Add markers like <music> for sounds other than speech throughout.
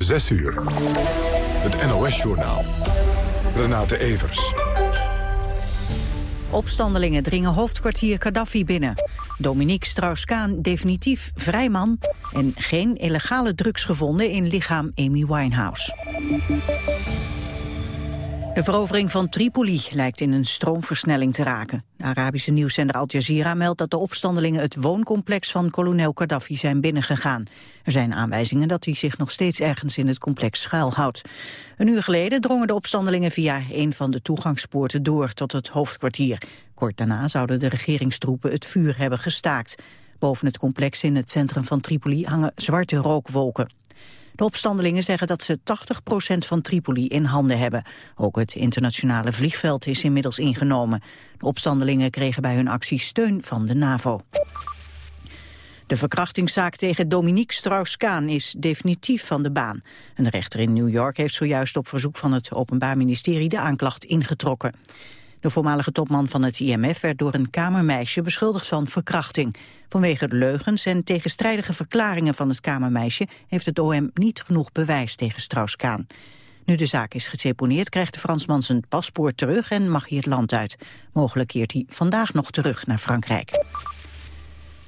6 uur. Het NOS-journaal. Renate Evers. Opstandelingen dringen hoofdkwartier Gaddafi binnen. Dominique Strauss-Kaan definitief vrijman... en geen illegale drugs gevonden in lichaam Amy Winehouse. De verovering van Tripoli lijkt in een stroomversnelling te raken. De Arabische nieuwszender Al Jazeera meldt dat de opstandelingen het wooncomplex van kolonel Gaddafi zijn binnengegaan. Er zijn aanwijzingen dat hij zich nog steeds ergens in het complex schuilhoudt. Een uur geleden drongen de opstandelingen via een van de toegangspoorten door tot het hoofdkwartier. Kort daarna zouden de regeringstroepen het vuur hebben gestaakt. Boven het complex in het centrum van Tripoli hangen zwarte rookwolken. De opstandelingen zeggen dat ze 80% van Tripoli in handen hebben. Ook het internationale vliegveld is inmiddels ingenomen. De opstandelingen kregen bij hun actie steun van de NAVO. De verkrachtingszaak tegen Dominique Strauss-Kaan is definitief van de baan. Een rechter in New York heeft zojuist op verzoek van het Openbaar Ministerie de aanklacht ingetrokken. De voormalige topman van het IMF werd door een kamermeisje beschuldigd van verkrachting. Vanwege de leugens en tegenstrijdige verklaringen van het kamermeisje... heeft het OM niet genoeg bewijs tegen Strauss-Kaan. Nu de zaak is geseponeerd krijgt de Fransman zijn paspoort terug en mag hij het land uit. Mogelijk keert hij vandaag nog terug naar Frankrijk.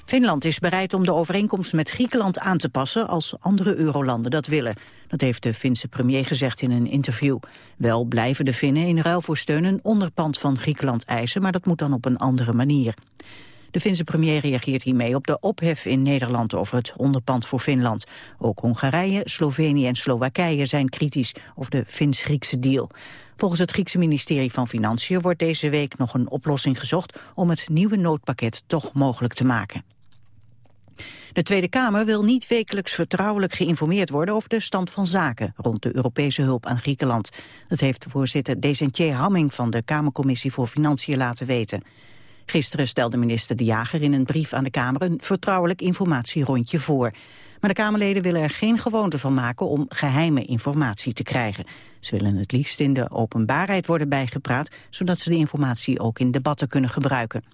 Finland is bereid om de overeenkomst met Griekenland aan te passen als andere eurolanden dat willen. Dat heeft de Finse premier gezegd in een interview. Wel blijven de Finnen in ruil voor steun een onderpand van Griekenland eisen, maar dat moet dan op een andere manier. De Finse premier reageert hiermee op de ophef in Nederland over het onderpand voor Finland. Ook Hongarije, Slovenië en Slowakije zijn kritisch over de Fins-Griekse deal. Volgens het Griekse ministerie van Financiën wordt deze week nog een oplossing gezocht om het nieuwe noodpakket toch mogelijk te maken. De Tweede Kamer wil niet wekelijks vertrouwelijk geïnformeerd worden over de stand van zaken rond de Europese hulp aan Griekenland. Dat heeft voorzitter Decentier Hamming van de Kamercommissie voor Financiën laten weten. Gisteren stelde minister De Jager in een brief aan de Kamer een vertrouwelijk informatierondje voor. Maar de Kamerleden willen er geen gewoonte van maken om geheime informatie te krijgen. Ze willen het liefst in de openbaarheid worden bijgepraat, zodat ze de informatie ook in debatten kunnen gebruiken.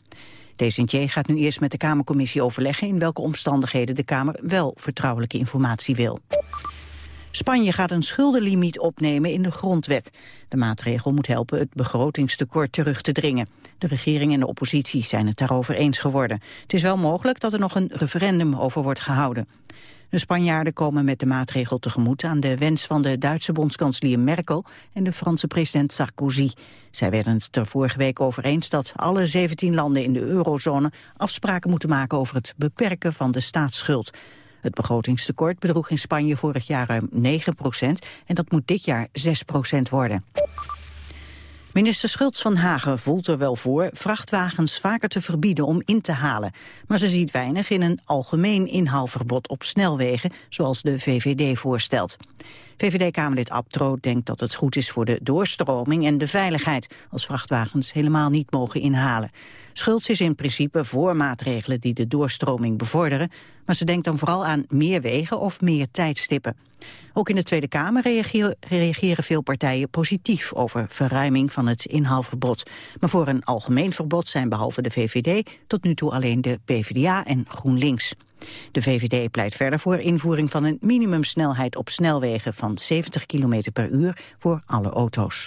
Desentier gaat nu eerst met de Kamercommissie overleggen in welke omstandigheden de Kamer wel vertrouwelijke informatie wil. Spanje gaat een schuldenlimiet opnemen in de grondwet. De maatregel moet helpen het begrotingstekort terug te dringen. De regering en de oppositie zijn het daarover eens geworden. Het is wel mogelijk dat er nog een referendum over wordt gehouden. De Spanjaarden komen met de maatregel tegemoet aan de wens van de Duitse bondskanselier Merkel en de Franse president Sarkozy. Zij werden het er vorige week over eens dat alle 17 landen in de eurozone afspraken moeten maken over het beperken van de staatsschuld. Het begrotingstekort bedroeg in Spanje vorig jaar ruim 9 procent en dat moet dit jaar 6 procent worden. Minister Schultz van Hagen voelt er wel voor vrachtwagens vaker te verbieden om in te halen. Maar ze ziet weinig in een algemeen inhaalverbod op snelwegen, zoals de VVD voorstelt. VVD-Kamerlid Abtro denkt dat het goed is voor de doorstroming en de veiligheid, als vrachtwagens helemaal niet mogen inhalen. Schultz is in principe voor maatregelen die de doorstroming bevorderen, maar ze denkt dan vooral aan meer wegen of meer tijdstippen. Ook in de Tweede Kamer reageren veel partijen positief over verruiming van het inhaalverbod. Maar voor een algemeen verbod zijn behalve de VVD tot nu toe alleen de PvdA en GroenLinks. De VVD pleit verder voor invoering van een minimumsnelheid op snelwegen van 70 km per uur voor alle auto's.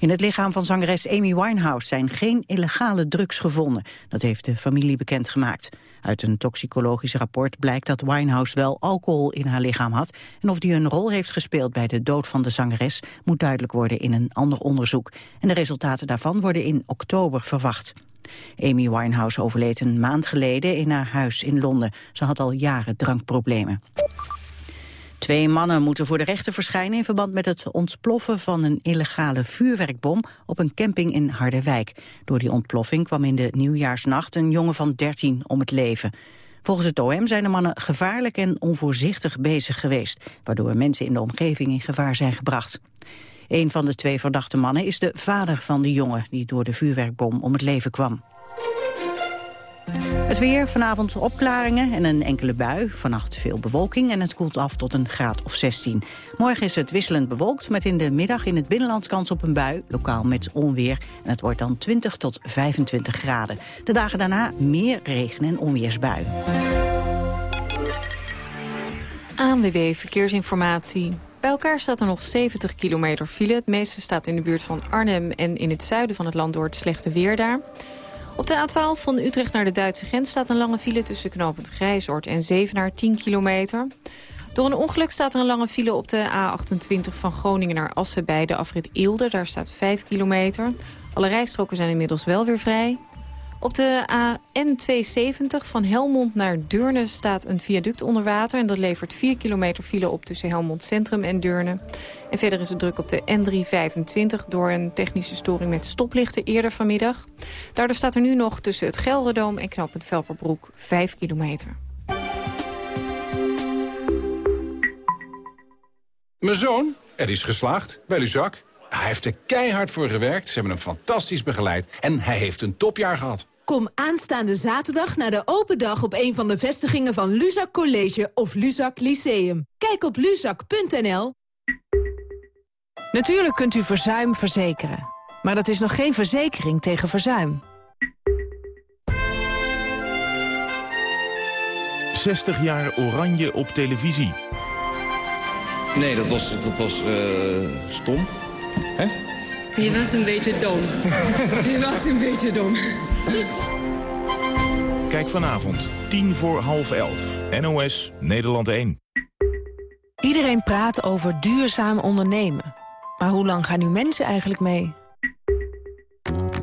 In het lichaam van zangeres Amy Winehouse zijn geen illegale drugs gevonden. Dat heeft de familie bekendgemaakt. Uit een toxicologisch rapport blijkt dat Winehouse wel alcohol in haar lichaam had. En of die een rol heeft gespeeld bij de dood van de zangeres... moet duidelijk worden in een ander onderzoek. En de resultaten daarvan worden in oktober verwacht. Amy Winehouse overleed een maand geleden in haar huis in Londen. Ze had al jaren drankproblemen. Twee mannen moeten voor de rechter verschijnen in verband met het ontploffen van een illegale vuurwerkbom op een camping in Harderwijk. Door die ontploffing kwam in de nieuwjaarsnacht een jongen van 13 om het leven. Volgens het OM zijn de mannen gevaarlijk en onvoorzichtig bezig geweest, waardoor mensen in de omgeving in gevaar zijn gebracht. Een van de twee verdachte mannen is de vader van de jongen die door de vuurwerkbom om het leven kwam. Het weer, vanavond opklaringen en een enkele bui. Vannacht veel bewolking en het koelt af tot een graad of 16. Morgen is het wisselend bewolkt met in de middag in het binnenland kans op een bui. Lokaal met onweer en het wordt dan 20 tot 25 graden. De dagen daarna meer regen- en onweersbuien. ANWB Verkeersinformatie. Bij elkaar staat er nog 70 kilometer file. Het meeste staat in de buurt van Arnhem en in het zuiden van het land door het slechte weer daar. Op de A12 van Utrecht naar de Duitse grens staat een lange file tussen knooppunt Grijzoord en Zevenaar 10 kilometer. Door een ongeluk staat er een lange file op de A28 van Groningen naar Assen bij de afrit Eelde. Daar staat 5 kilometer. Alle rijstroken zijn inmiddels wel weer vrij. Op de AN270 van Helmond naar Deurne staat een viaduct onder water... en dat levert 4 kilometer file op tussen Helmond Centrum en Deurne. En verder is het druk op de N325 door een technische storing met stoplichten eerder vanmiddag. Daardoor staat er nu nog tussen het Gelredoom en knooppunt Velperbroek 5 kilometer. Mijn zoon, er is geslaagd bij Luzak. Hij heeft er keihard voor gewerkt, ze hebben hem fantastisch begeleid... en hij heeft een topjaar gehad. Kom aanstaande zaterdag naar de open dag op een van de vestigingen van Luzak College of Luzak Lyceum. Kijk op luzak.nl. Natuurlijk kunt u verzuim verzekeren. Maar dat is nog geen verzekering tegen verzuim. 60 jaar oranje op televisie. Nee, dat was, dat was uh, stom. Hè? Je was een beetje dom. Je was een beetje dom. Kijk vanavond, tien voor half elf. NOS, Nederland 1. Iedereen praat over duurzaam ondernemen. Maar hoe lang gaan nu mensen eigenlijk mee?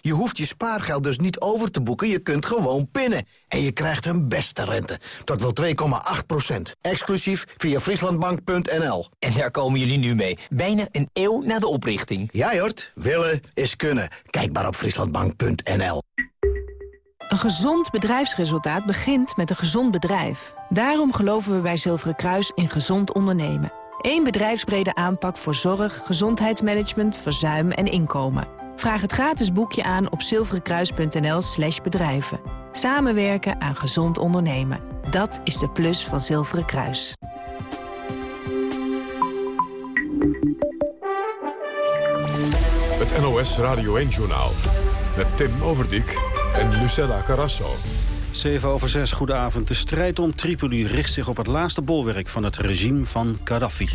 Je hoeft je spaargeld dus niet over te boeken, je kunt gewoon pinnen. En je krijgt een beste rente, tot wel 2,8 procent. Exclusief via frieslandbank.nl. En daar komen jullie nu mee, bijna een eeuw na de oprichting. Ja, Jort, willen is kunnen. Kijk maar op frieslandbank.nl. Een gezond bedrijfsresultaat begint met een gezond bedrijf. Daarom geloven we bij Zilveren Kruis in gezond ondernemen. Eén bedrijfsbrede aanpak voor zorg, gezondheidsmanagement, verzuim en inkomen. Vraag het gratis boekje aan op zilverenkruis.nl slash bedrijven. Samenwerken aan gezond ondernemen. Dat is de plus van Zilveren Kruis. Het NOS Radio 1-journaal. Met Tim Overdijk en Lucella Carasso. 7 over 6, goedenavond. De strijd om Tripoli richt zich op het laatste bolwerk van het regime van Gaddafi.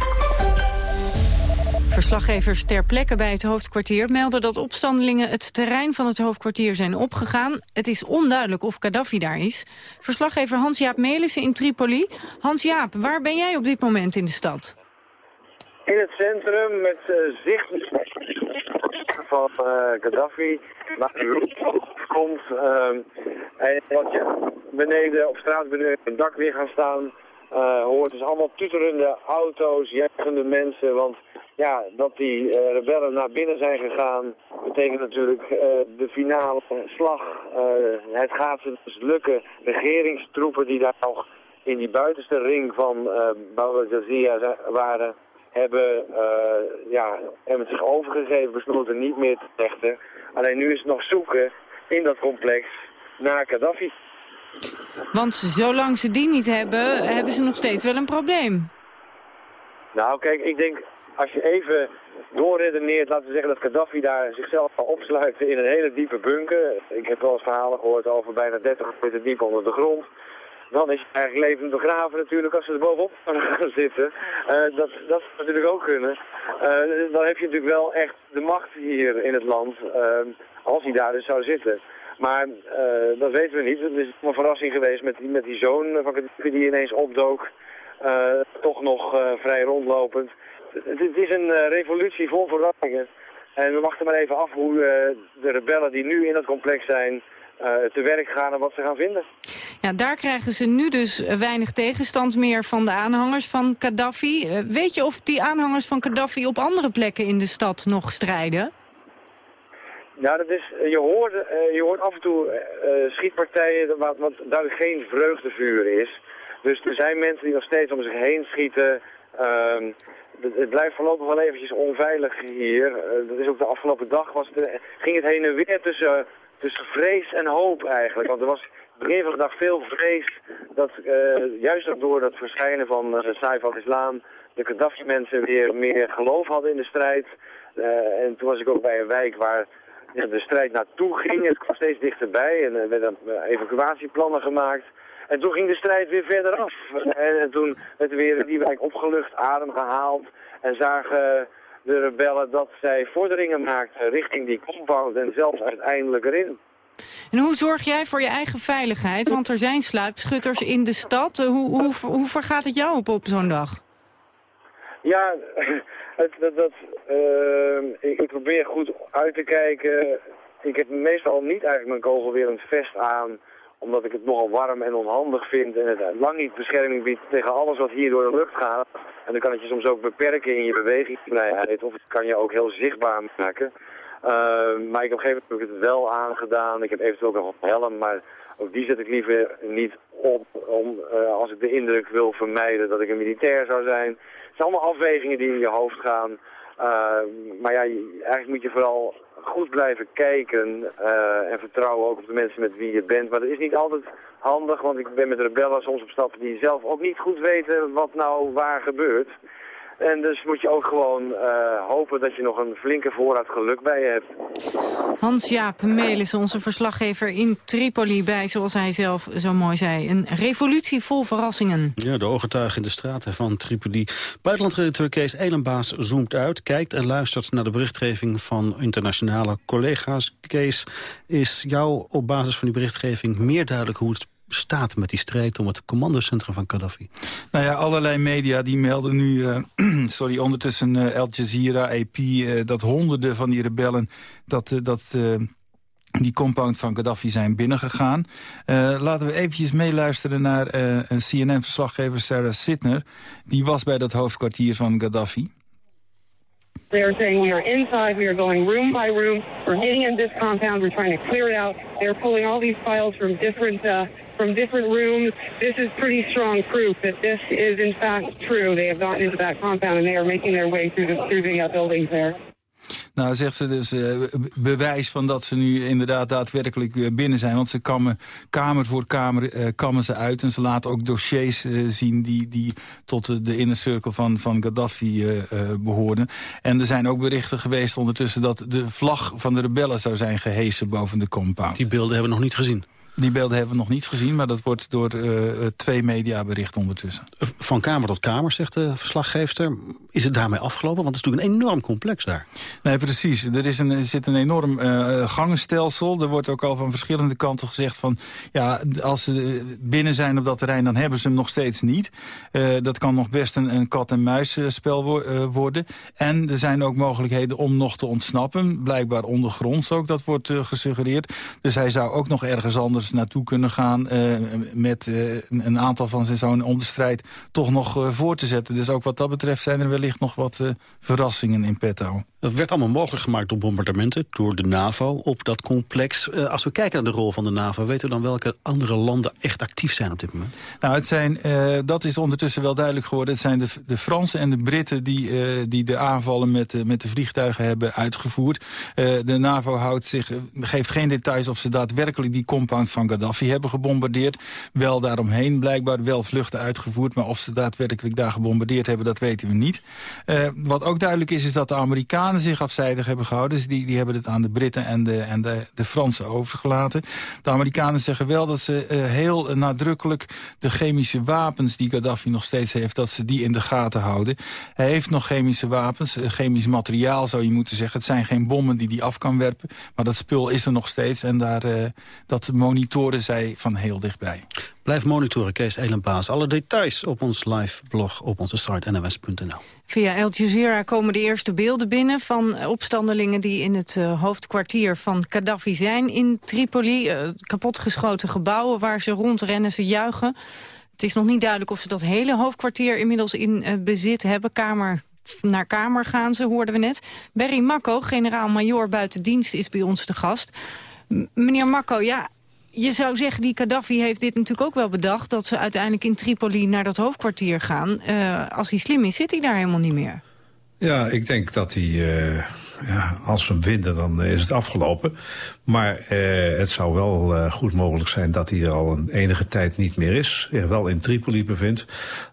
Verslaggevers ter plekke bij het hoofdkwartier melden dat opstandelingen het terrein van het hoofdkwartier zijn opgegaan. Het is onduidelijk of Gaddafi daar is. Verslaggever Hans-Jaap Melissen in Tripoli. Hans-Jaap, waar ben jij op dit moment in de stad? In het centrum met uh, zicht van uh, Gaddafi, waar de komt. Uh, en wat je beneden op straat beneden het dak weer gaan staan, hoort dus allemaal tuterende auto's, juichende mensen. Want ja, dat die uh, rebellen naar binnen zijn gegaan, betekent natuurlijk uh, de finale slag. het gaat ze dus lukken. Regeringstroepen die daar nog in die buitenste ring van uh, Jazia waren, hebben, ja, hebben zich overgegeven, besloten niet meer te vechten. Alleen nu is het nog zoeken in dat complex naar Gaddafi. Want zolang ze die niet hebben, hebben ze nog steeds wel een probleem. Nou, kijk, ik denk, als je even doorredeneert, laten we zeggen dat Gaddafi daar zichzelf kan opsluiten in een hele diepe bunker. Ik heb wel eens verhalen gehoord over bijna 30 meter diep onder de grond. Dan is je eigenlijk levend begraven natuurlijk als ze er bovenop gaan <laughs> zitten. Uh, dat, dat zou natuurlijk ook kunnen. Uh, dan heb je natuurlijk wel echt de macht hier in het land, uh, als hij daar dus zou zitten. Maar uh, dat weten we niet. Het is een verrassing geweest met die, met die zoon van Gaddafi die ineens opdook. Uh, toch nog vrij rondlopend. Het, het is een revolutie vol verrassingen. En we wachten maar even af hoe de rebellen die nu in dat complex zijn... te werk gaan en wat ze gaan vinden. Ja, daar krijgen ze nu dus weinig tegenstand meer van de aanhangers van Gaddafi. weet je of die aanhangers van Gaddafi op andere plekken in de stad nog strijden? Ja, dat is, je, hoort, uh, je hoort af en toe uh, schietpartijen wat, wat duidelijk geen vreugdevuur is. Dus er zijn mensen die nog steeds om zich heen schieten. Uh, het, blijft voorlopig wel eventjes onveilig hier. Uh, dat is ook de afgelopen dag was het, ging het heen en weer tussen, tussen vrees en hoop eigenlijk. Want er was begin van de dag veel vrees dat juist door dat verschijnen van uh, Saif al-Islam de Gaddafi-mensen weer meer geloof hadden in de strijd. en toen was ik ook bij een wijk waar ja, de strijd naartoe ging. Het kwam steeds dichterbij en er werden evacuatieplannen gemaakt. En toen ging de strijd weer verder af. En, en toen werd er weer die wijk opgelucht, adem gehaald. En zagen de rebellen dat zij vorderingen maakten richting die compound en zelfs uiteindelijk erin. En hoe zorg jij voor je eigen veiligheid? Want er zijn sluipschutters in de stad. Hoe, hoe, hoe vergaat het jou op, op zo'n dag? Ja, het, dat, dat uh, ik, ik, probeer goed uit te kijken. Ik heb meestal niet eigenlijk mijn kogel weer een vest aan omdat ik het nogal warm en onhandig vind en het lang niet bescherming biedt tegen alles wat hier door de lucht gaat. En dan kan het je soms ook beperken in je bewegingsvrijheid of het kan je ook heel zichtbaar maken. Uh, maar ik op een gegeven moment heb ik het wel aangedaan. Ik heb eventueel ook nog een helm, maar ook die zet ik liever niet op om, uh, als ik de indruk wil vermijden dat ik een militair zou zijn. Het zijn allemaal afwegingen die in je hoofd gaan. Uh, maar ja, eigenlijk moet je vooral goed blijven kijken uh, en vertrouwen ook op de mensen met wie je bent. Maar dat is niet altijd handig, want ik ben met rebellen soms op stap die zelf ook niet goed weten wat nou waar gebeurt. En dus moet je ook gewoon uh, hopen dat je nog een flinke voorraad geluk bij je hebt. Hans-Jaap Melis, onze verslaggever in Tripoli bij, zoals hij zelf zo mooi zei, een revolutie vol verrassingen. Ja, de ooggetuigen in de straten van Tripoli. Buitenlandredacteur Kees Elenbaas zoomt uit, kijkt en luistert naar de berichtgeving van internationale collega's. Kees, is jou op basis van die berichtgeving meer duidelijk hoe het staat met die strijd om het commandocentrum van Gaddafi? Nou ja, allerlei media die melden nu, uh, <clears throat> sorry, ondertussen uh, Al Jazeera, AP... Uh, dat honderden van die rebellen dat, dat die compound van Gaddafi zijn binnengegaan. laten we eventjes meeluisteren naar een CNN-verslaggever Sarah Sidner. Die was bij dat hoofdkwartier van Gaddafi. They are saying we are inside, we are going room by room, we're getting in this compound, we're trying to clear it out. They're pulling all these files from different uh, from different rooms. This is pretty strong proof that this is in fact true. They have gotten into that compound and they are making their way through the, through the uh, buildings there. Nou, zegt ze dus uh, bewijs van dat ze nu inderdaad daadwerkelijk uh, binnen zijn. Want ze kammen kamer voor kamer uh, kammen ze uit. En ze laten ook dossiers zien die, die tot de inner circle van, van Gaddafi behoorden. En er zijn ook berichten geweest ondertussen dat de vlag van de rebellen zou zijn gehesen boven de compound. Die beelden hebben we nog niet gezien. Die beelden hebben we nog niet gezien, maar dat wordt door uh, twee media bericht ondertussen. Van kamer tot kamer, zegt de verslaggever. Is het daarmee afgelopen? Want het is natuurlijk een enorm complex daar. Nee, precies. Er, is een, er zit een enorm uh, gangenstelsel. Er wordt ook al van verschillende kanten gezegd van... ja, als ze binnen zijn op dat terrein, dan hebben ze hem nog steeds niet. Uh, dat kan nog best een, een kat-en-muisspel wo worden. En er zijn ook mogelijkheden om nog te ontsnappen. Blijkbaar ondergronds ook, dat wordt gesuggereerd. Dus hij zou ook nog ergens anders naartoe kunnen gaan... Uh, met uh, een aantal van zijn zonen om de strijd toch nog uh, voor te zetten. Dus ook wat dat betreft zijn er wellicht nog wat verrassingen in petto. Dat werd allemaal mogelijk gemaakt door bombardementen, door de NAVO op dat complex. als we kijken naar de rol van de NAVO, weten we dan welke andere landen echt actief zijn op dit moment? Nou, het zijn, dat is ondertussen wel duidelijk geworden. Het zijn de, de Fransen en de Britten die, die de aanvallen met, met de vliegtuigen hebben uitgevoerd. de NAVO houdt zich, geeft geen details of ze daadwerkelijk die compound van Gaddafi hebben gebombardeerd. Wel daaromheen blijkbaar, wel vluchten uitgevoerd. Maar of ze daadwerkelijk daar gebombardeerd hebben, dat weten we niet. Wat ook duidelijk is, is dat de Amerikanen zich afzijdig hebben gehouden. Dus die, die hebben het aan de Britten en de, en de, de Fransen overgelaten. De Amerikanen zeggen wel dat ze uh, heel nadrukkelijk de chemische wapens die Gaddafi nog steeds heeft, dat ze die in de gaten houden. Hij heeft nog chemische wapens, uh, chemisch materiaal zou je moeten zeggen. Het zijn geen bommen die hij af kan werpen, maar dat spul is er nog steeds. En daar, dat monitoren monitoren zij van heel dichtbij. Blijf monitoren, Kees Elenbaas. Alle details op ons live blog op onze site nws.nl. Via Al Jazeera komen de eerste beelden binnen van opstandelingen... die in het uh, hoofdkwartier van Gaddafi zijn in Tripoli. Uh, kapotgeschoten gebouwen waar ze rondrennen, ze juichen. Het is nog niet duidelijk of ze dat hele hoofdkwartier inmiddels in uh, bezit hebben. Kamer naar kamer gaan ze, hoorden we net. Berry Makko, generaal-majoor buiten dienst, is bij ons te gast. Meneer Makko, ja, je zou zeggen, die Gaddafi heeft dit natuurlijk ook wel bedacht... dat ze uiteindelijk in Tripoli naar dat hoofdkwartier gaan. Uh, als hij slim is, zit hij daar helemaal niet meer. Ja, ik denk dat hij uh, ja, als ze hem vinden, dan is het afgelopen. Maar eh, het zou wel eh, goed mogelijk zijn dat hij er al een enige tijd niet meer is. Wel in Tripoli bevindt.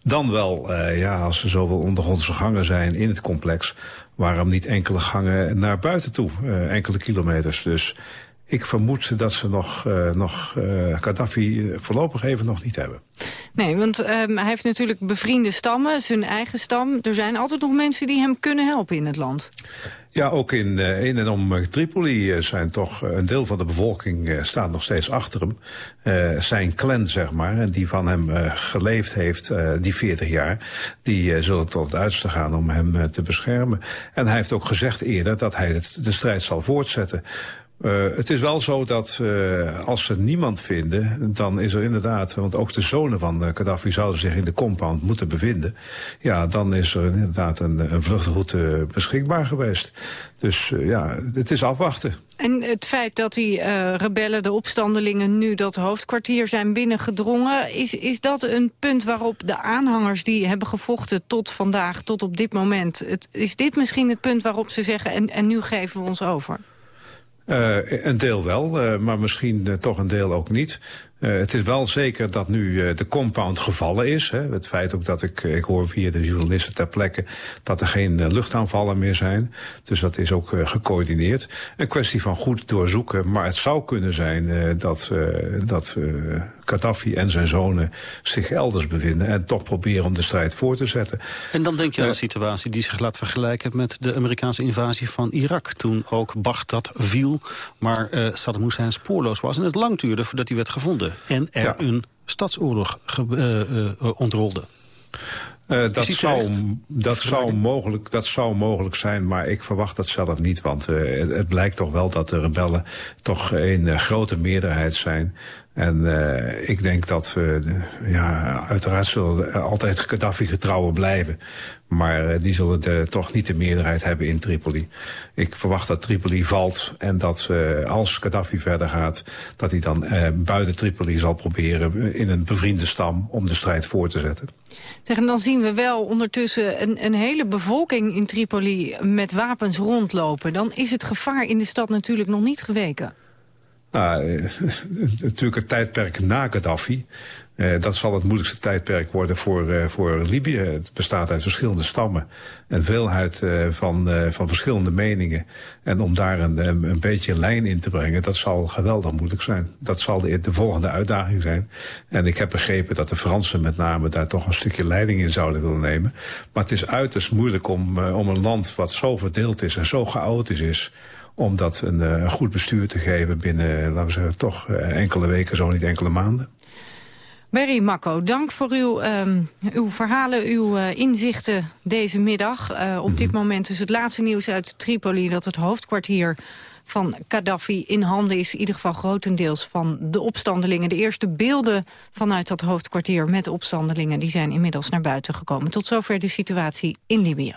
Dan wel, eh, ja, als er zoveel ondergrondse gangen zijn in het complex... waarom niet enkele gangen naar buiten toe, eh, enkele kilometers. Dus ik vermoed dat ze nog, uh, nog uh, Gaddafi voorlopig even nog niet hebben. Nee, want um, hij heeft natuurlijk bevriende stammen, zijn eigen stam. Er zijn altijd nog mensen die hem kunnen helpen in het land. Ja, ook in, uh, in en om Tripoli zijn toch een deel van de bevolking staat nog steeds achter hem. zijn clan, zeg maar, die van hem geleefd heeft, die 40 jaar, die zullen tot het uiterste gaan om hem te beschermen. En hij heeft ook gezegd eerder dat hij het, de strijd zal voortzetten. Uh, het is wel zo dat uh, als ze niemand vinden, dan is er inderdaad, want ook de zonen van uh, Gaddafi zouden zich in de compound moeten bevinden. Ja, dan is er inderdaad een, een vluchtroute beschikbaar geweest. Dus ja, het is afwachten. En het feit dat die rebellen, de opstandelingen, nu dat hoofdkwartier zijn binnengedrongen, is, is dat een punt waarop de aanhangers die hebben gevochten tot vandaag, tot op dit moment, het, is dit misschien het punt waarop ze zeggen en, en nu geven we ons over? Uh, een deel wel, uh, maar misschien uh, toch een deel ook niet. Uh, het is wel zeker dat nu uh, de compound gevallen is. Hè. Het feit ook dat ik, ik hoor via de journalisten ter plekke dat er geen uh, luchtaanvallen meer zijn. Dus dat is ook gecoördineerd. Een kwestie van goed doorzoeken. Maar het zou kunnen zijn dat, dat Gaddafi en zijn zonen zich elders bevinden. En toch proberen om de strijd voor te zetten. En dan denk je aan een situatie die zich laat vergelijken met de Amerikaanse invasie van Irak. Toen ook Baghdad viel, maar Saddam Hussein spoorloos was. En het lang duurde voordat hij werd gevonden en er ja. een stadsoorlog uh, uh, ontrolde. Uh, dat, zou, dat, zou mogelijk, dat zou mogelijk zijn, maar ik verwacht dat zelf niet. Want uh, het, het, blijkt toch wel dat de rebellen toch een uh, grote meerderheid zijn. En uh, ik denk dat we, ja, uiteraard zullen altijd Gaddafi getrouwen blijven. Maar uh, die zullen de, toch niet de meerderheid hebben in Tripoli. Ik verwacht dat Tripoli valt en dat als Gaddafi verder gaat... dat hij dan buiten Tripoli zal proberen in een bevriende stam om de strijd voor te zetten. Zeg, en dan zien we wel ondertussen een, een hele bevolking in Tripoli met wapens rondlopen. Dan is het gevaar in de stad natuurlijk nog niet geweken. Nou, <laughs> natuurlijk het tijdperk na Gaddafi. Uh, dat zal het moeilijkste tijdperk worden voor, uh, voor Libië. Het bestaat uit verschillende stammen. Een veelheid van, van verschillende meningen. En om daar een, een beetje lijn in te brengen, dat zal geweldig moeilijk zijn. Dat zal de, de volgende uitdaging zijn. En ik heb begrepen dat de Fransen met name daar toch een stukje leiding in zouden willen nemen. Maar het is uiterst moeilijk om, om een land wat zo verdeeld is en zo chaotisch is om dat een, een, goed bestuur te geven binnen, laten we zeggen, toch enkele weken, zo niet enkele maanden. Berry Makko, dank voor uw, um, uw verhalen, uw uh, inzichten deze middag. Uh, op dit moment is het laatste nieuws uit Tripoli... dat het hoofdkwartier van Gaddafi in handen is. In ieder geval grotendeels van de opstandelingen. De eerste beelden vanuit dat hoofdkwartier met de opstandelingen... die zijn inmiddels naar buiten gekomen. Tot zover de situatie in Libië.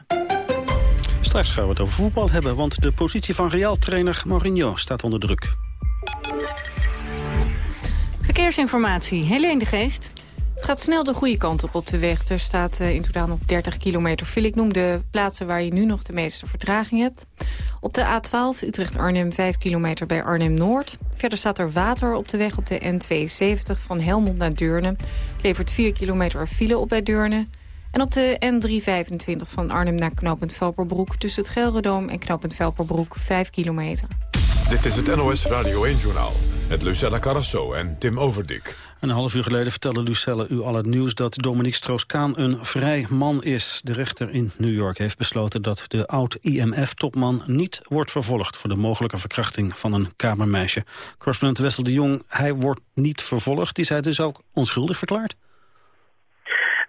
Straks gaan we het over voetbal hebben, want de positie van Real-trainer Mourinho staat onder druk. Verkeersinformatie, Helene de Geest. Het gaat snel de goede kant op op de weg. Er staat uh, in totaal nog 30 kilometer file. Ik noem de plaatsen waar je nu nog de meeste vertraging hebt. Op de A12 Utrecht-Arnhem 5 kilometer bij Arnhem-Noord. Verder staat er water op de weg op de N72 van Helmond naar Deurne. Het levert 4 kilometer file op bij Deurne. En op de N325 van Arnhem naar knooppunt Velperbroek... tussen het Gelredoom en knooppunt Velperbroek 5 kilometer. Dit is het NOS Radio 1-journaal met Lucella Carrasso en Tim Overdik. Een half uur geleden vertelde Lucelle u al het nieuws dat Dominique Strauss-Kaan een vrij man is. De rechter in New York heeft besloten dat de oud-IMF-topman niet wordt vervolgd voor de mogelijke verkrachting van een kamermeisje. Correspondent Wessel de Jong, hij wordt niet vervolgd. Die zei dus ook onschuldig verklaard.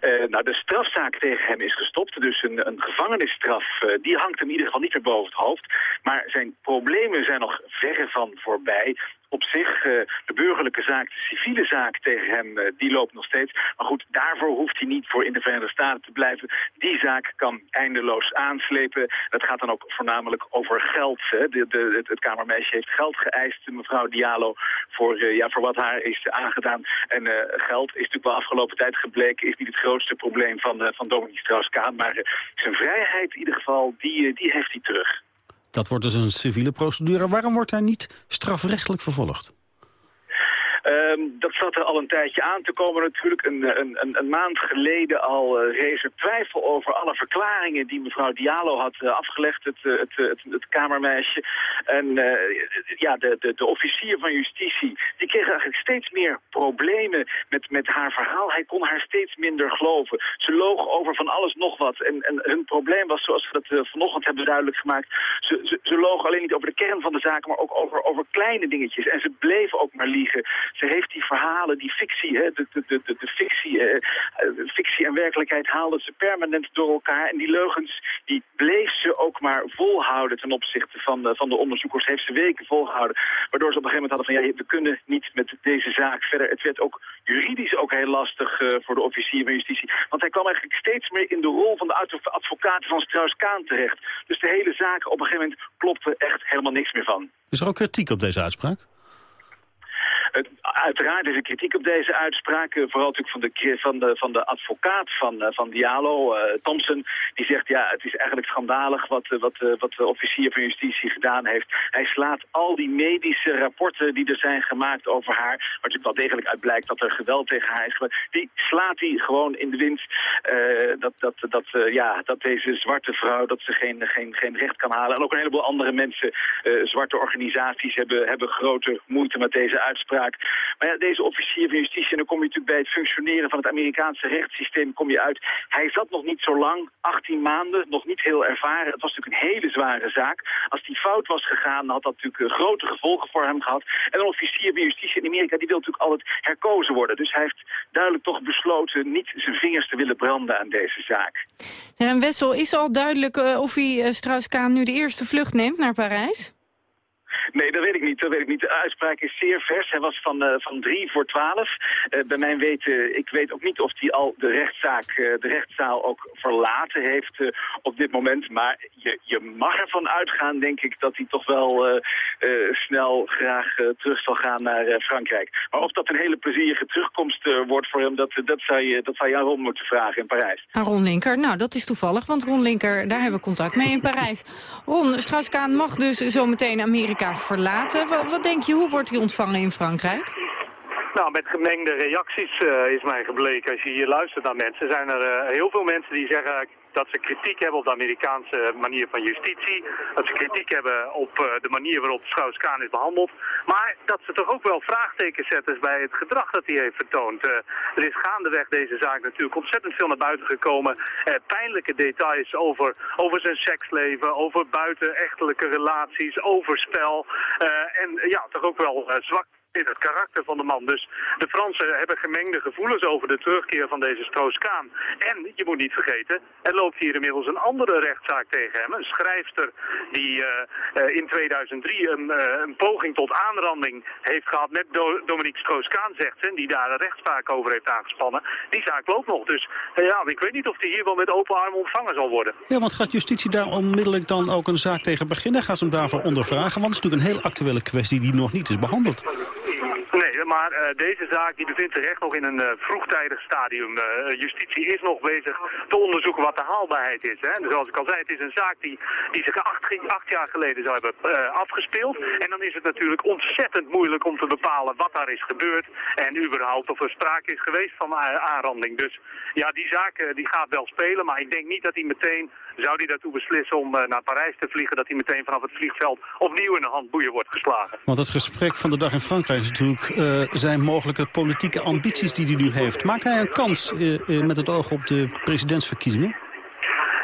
Uh, nou, de strafzaak tegen hem is gestopt. Dus een, een gevangenisstraf, uh, die hangt hem in ieder geval niet meer boven het hoofd. Maar zijn problemen zijn nog verre van voorbij op zich, uh, de burgerlijke zaak, de civiele zaak tegen hem, uh, die loopt nog steeds. Maar goed, daarvoor hoeft hij niet voor in de Verenigde Staten te blijven. Die zaak kan eindeloos aanslepen. Dat gaat dan ook voornamelijk over geld. Hè. De, de, het, Kamermeisje heeft geld geëist, mevrouw Diallo, voor, uh, ja, voor wat haar is aangedaan. En geld is natuurlijk wel afgelopen tijd gebleken, is niet het grootste probleem van, van Dominique Strauss-Kaan. Maar zijn vrijheid in ieder geval, die, die heeft hij terug. Dat wordt dus een civiele procedure. Waarom wordt hij niet strafrechtelijk vervolgd? Ehm, dat zat er al een tijdje aan te komen natuurlijk. Een, een, een, maand geleden al uh, rees er twijfel over alle verklaringen die mevrouw Diallo had uh, afgelegd, het, het, het, het, kamermeisje. En ja, de, de, de officier van justitie, die kreeg eigenlijk steeds meer problemen met, met haar verhaal. Hij kon haar steeds minder geloven. Ze loog over van alles nog wat. En, en hun probleem was, zoals we dat vanochtend hebben duidelijk gemaakt, ze, ze, ze loog alleen niet over de kern van de zaken, maar ook over, over kleine dingetjes. En ze bleven ook maar liegen. Ze heeft die verhalen, die fictie, hè, de, de, de, de fictie, uh, fictie en werkelijkheid haalde ze permanent door elkaar. En die leugens, die bleef ze ook maar volhouden ten opzichte van de, van de onderzoekers. Heeft ze weken volgehouden. Waardoor ze op een gegeven moment hadden van, ja, we kunnen niet met deze zaak verder. Het werd ook juridisch ook heel lastig voor de officier van justitie. Want hij kwam eigenlijk steeds meer in de rol van de advocaat van Strauss-Kaan terecht. Dus de hele zaak op een gegeven moment klopte echt helemaal niks meer van. Is er ook kritiek op deze uitspraak? Uiteraard is er kritiek op deze uitspraak. Eh, vooral natuurlijk van de, van de, van de advocaat van, uh, van Diallo, uh, Thompson. Die zegt, ja, het is eigenlijk schandalig wat, wat, wat de officier van justitie gedaan heeft. Hij slaat al die medische rapporten die er zijn gemaakt over haar... waar natuurlijk wel degelijk uit blijkt dat er geweld tegen haar is die slaat hij gewoon in de wind. dat, dat, dat, ja, dat deze zwarte vrouw dat ze geen, geen, geen recht kan halen. En ook een heleboel andere mensen, zwarte organisaties... Hebben, hebben grote moeite met deze uitspraak. Maar ja, deze officier van justitie, en dan kom je natuurlijk bij het functioneren van het Amerikaanse rechtssysteem, kom je uit. Hij zat nog niet zo lang, 18 maanden, nog niet heel ervaren. Het was natuurlijk een hele zware zaak. Als die fout was gegaan, had dat natuurlijk eh, grote gevolgen voor hem gehad. En een officier van justitie in Amerika, die wil natuurlijk altijd herkozen worden. Dus hij heeft duidelijk toch besloten niet zijn vingers te willen branden aan deze zaak. en Wessel, is al duidelijk uh, of hij uh, Strauss-Kaan nu de eerste vlucht neemt naar Parijs? Nee, dat weet ik niet. Dat weet ik niet. De uitspraak is zeer vers. Hij was van, uh, van drie voor twaalf. Uh, bij mijn weten, ik weet ook niet of hij al de rechtszaak, uh, de rechtszaal ook verlaten heeft op dit moment. Maar je, je mag ervan uitgaan, denk ik, dat hij toch wel snel graag terug zal gaan naar Frankrijk. Maar of dat een hele plezierige terugkomst wordt voor hem, dat, dat, zou je, dat zou je aan Ron moeten vragen in Parijs. Aan Ron Linker, nou dat is toevallig, want Ron Linker, daar hebben we contact mee in Parijs. Ron, Strauss-Kaan mag dus zometeen Amerika verlaten. Wat, wat, denk je, hoe wordt hij ontvangen in Frankrijk? Nou, met gemengde reacties uh, is mij gebleken. Als je hier luistert naar mensen, zijn er uh, heel veel mensen die zeggen dat ze kritiek hebben op de Amerikaanse manier van justitie. Dat ze kritiek hebben op uh, de manier waarop Strauss-Kaan is behandeld. Maar dat ze toch ook wel vraagtekens zetten bij het gedrag dat hij heeft vertoond. er is gaandeweg deze zaak natuurlijk ontzettend veel naar buiten gekomen. pijnlijke details over, over zijn seksleven, over buitenechtelijke relaties, over spel. en ja, toch ook wel zwak in het karakter van de man. Dus de Fransen hebben gemengde gevoelens over de terugkeer van deze Stroos-Kaan. En, je moet niet vergeten, er loopt hier inmiddels een andere rechtszaak tegen hem. Een schrijfster die uh, in 2003 een, uh, een, poging tot aanranding heeft gehad met Do Dominique Stroos-Kaan, zegt ze. Die daar een rechtszaak over heeft aangespannen. Die zaak loopt nog. Dus ja, ik weet niet of die hier wel met open armen ontvangen zal worden. Ja, want gaat justitie daar onmiddellijk dan ook een zaak tegen beginnen? Gaat ze hem daarvoor ondervragen? Want het is natuurlijk een heel actuele kwestie die nog niet is behandeld. Nee, maar uh, deze zaak die bevindt zich echt nog in een uh, vroegtijdig stadium. Uh, justitie is nog bezig te onderzoeken wat de haalbaarheid is. Hè? Dus zoals ik al zei, het is een zaak die, die zich acht, acht jaar geleden zou hebben afgespeeld. En dan is het natuurlijk ontzettend moeilijk om te bepalen wat daar is gebeurd. En überhaupt of er sprake is geweest van aanranding. Dus ja, die zaak die gaat wel spelen. Maar ik denk niet dat hij meteen, zou hij daartoe beslissen om naar Parijs te vliegen... dat hij meteen vanaf het vliegveld opnieuw in de handboeien wordt geslagen. Want het gesprek van de dag in Frankrijk is natuurlijk uh, zijn mogelijke politieke ambities die hij nu heeft. Maakt hij een kans uh, met het oog op de presidentsverkiezingen?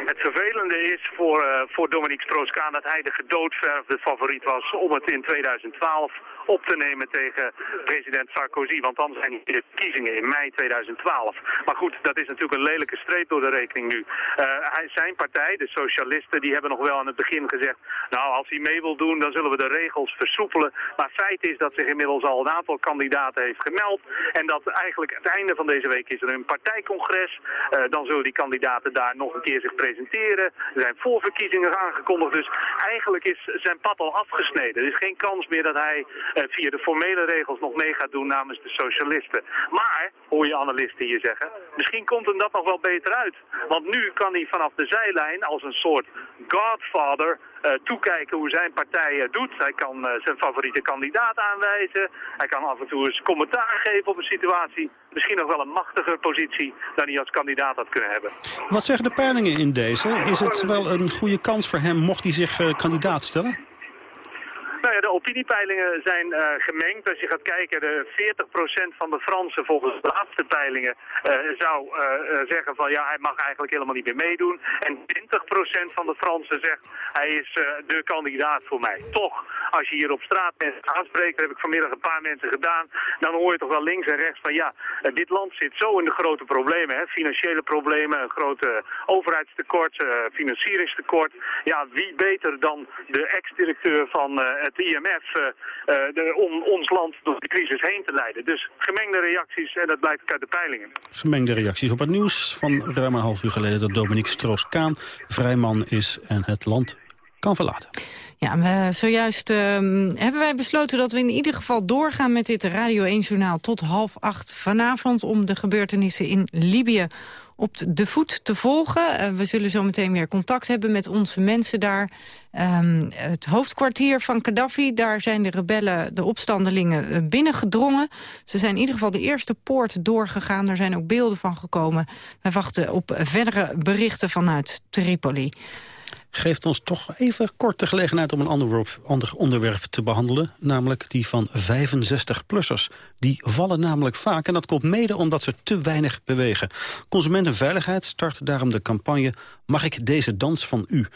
Het vervelende is voor, voor Dominique Strauss-Kaan dat hij de gedoodverfde favoriet was om het in 2012 op te nemen tegen president Sarkozy. Want dan zijn de verkiezingen in mei 2012. Maar goed, dat is natuurlijk een lelijke streep door de rekening nu. Uh, hij, zijn partij, de socialisten, die hebben nog wel aan het begin gezegd... nou, als hij mee wil doen, dan zullen we de regels versoepelen. Maar feit is dat zich inmiddels al een aantal kandidaten heeft gemeld. En dat eigenlijk het einde van deze week is er een partijcongres. Uh, dan zullen die kandidaten daar nog een keer zich presenteren. Er zijn voorverkiezingen aangekondigd, dus eigenlijk is zijn pad al afgesneden. Er is geen kans meer dat hij eh, via de formele regels nog mee gaat doen namens de socialisten. Maar, hoor je analisten hier zeggen, misschien komt hem dat nog wel beter uit. Want nu kan hij vanaf de zijlijn als een soort godfather uh, toekijken hoe zijn partij uh, doet. Hij kan zijn favoriete kandidaat aanwijzen. Hij kan af en toe eens commentaar geven op een situatie. Misschien nog wel een machtiger positie dan hij als kandidaat had kunnen hebben. Wat zeggen de peilingen in deze? Is het wel een goede kans voor hem mocht hij zich kandidaat stellen? Nou ja, de opiniepeilingen zijn uh, gemengd. Als je gaat kijken, de 40% van de Fransen volgens de laatste peilingen uh, zou uh, zeggen van ja, hij mag eigenlijk helemaal niet meer meedoen. En 20% van de Fransen zegt hij is de kandidaat voor mij. Toch, als je hier op straat mensen aanspreekt, dat heb ik vanmiddag een paar mensen gedaan, dan hoor je toch wel links en rechts van ja, dit land zit zo in de grote problemen. Hè? Financiële problemen, een grote overheidstekort, financieringstekort. Ja, wie beter dan de ex-directeur van het het IMF uh, de, om ons land door de crisis heen te leiden. Dus gemengde reacties en dat blijkt uit de peilingen. Gemengde reacties op het nieuws van ruim een half uur geleden... dat Dominique Stroos-Kaan vrijman is en het land kan verlaten. Ja, we, zojuist uh, hebben wij besloten dat we in ieder geval doorgaan met dit Radio 1-journaal tot half acht vanavond om de gebeurtenissen in Libië op de voet te volgen. Uh, we zullen zo meteen weer contact hebben met onze mensen daar. Um, het hoofdkwartier van Gaddafi, daar zijn de rebellen, de opstandelingen uh, binnengedrongen. Ze zijn in ieder geval de eerste poort doorgegaan. Er zijn ook beelden van gekomen. Wij wachten op verdere berichten vanuit Tripoli geeft ons toch even kort de gelegenheid om een ander, ander onderwerp te behandelen. Namelijk die van 65-plussers. Die vallen namelijk vaak en dat komt mede omdat ze te weinig bewegen. Consumentenveiligheid start daarom de campagne Mag ik deze dans van u?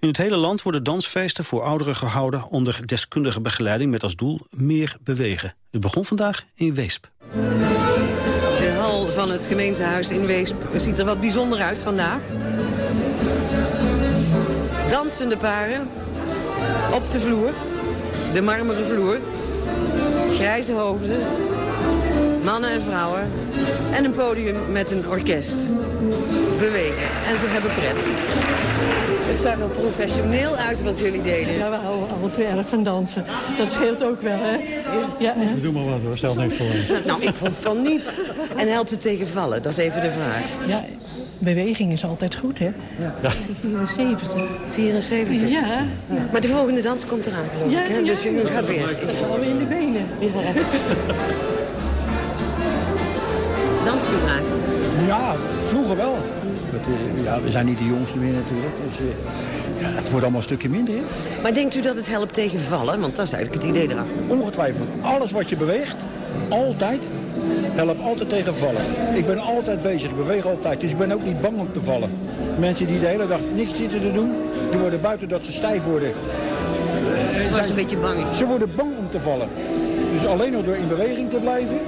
In het hele land worden dansfeesten voor ouderen gehouden... onder deskundige begeleiding met als doel meer bewegen. Het begon vandaag in Weesp. De hal van het gemeentehuis in Weesp ziet er wat bijzonder uit vandaag. Dansende paren op de vloer, de marmeren vloer. Grijze hoofden, mannen en vrouwen en een podium met een orkest. Bewegen en ze hebben pret. Het zag er professioneel uit wat jullie deden. Ja, we houden alle twee erg van dansen. Dat scheelt ook wel, hè? Ja, hè? Doe maar wat hoor, stel niks voor. Nou, ik vond van niet. En helpt het tegen vallen? Dat is even de vraag. Ja, beweging is altijd goed, hè? Ja. 74. 74? Ja. Maar de volgende dans komt eraan, geloof ik, hè? Dus je gaat weer. Dan gaan we in de benen. Ja. Dans je graag? Ja, vroeger wel. Ja, we zijn niet de jongste meer natuurlijk. Dus, ja, het wordt allemaal een stukje minder. Hè? Maar denkt u dat het helpt tegen vallen? Want dat is eigenlijk het idee erachter. Ongetwijfeld. Alles wat je beweegt, altijd, helpt altijd tegen vallen. Ik ben altijd bezig, ik beweeg altijd. Dus ik ben ook niet bang om te vallen. Mensen die de hele dag niks zitten te doen, die worden buiten dat ze stijf worden. Ze worden een beetje bang. Ze worden bang om te vallen. Dus alleen al door in beweging te blijven,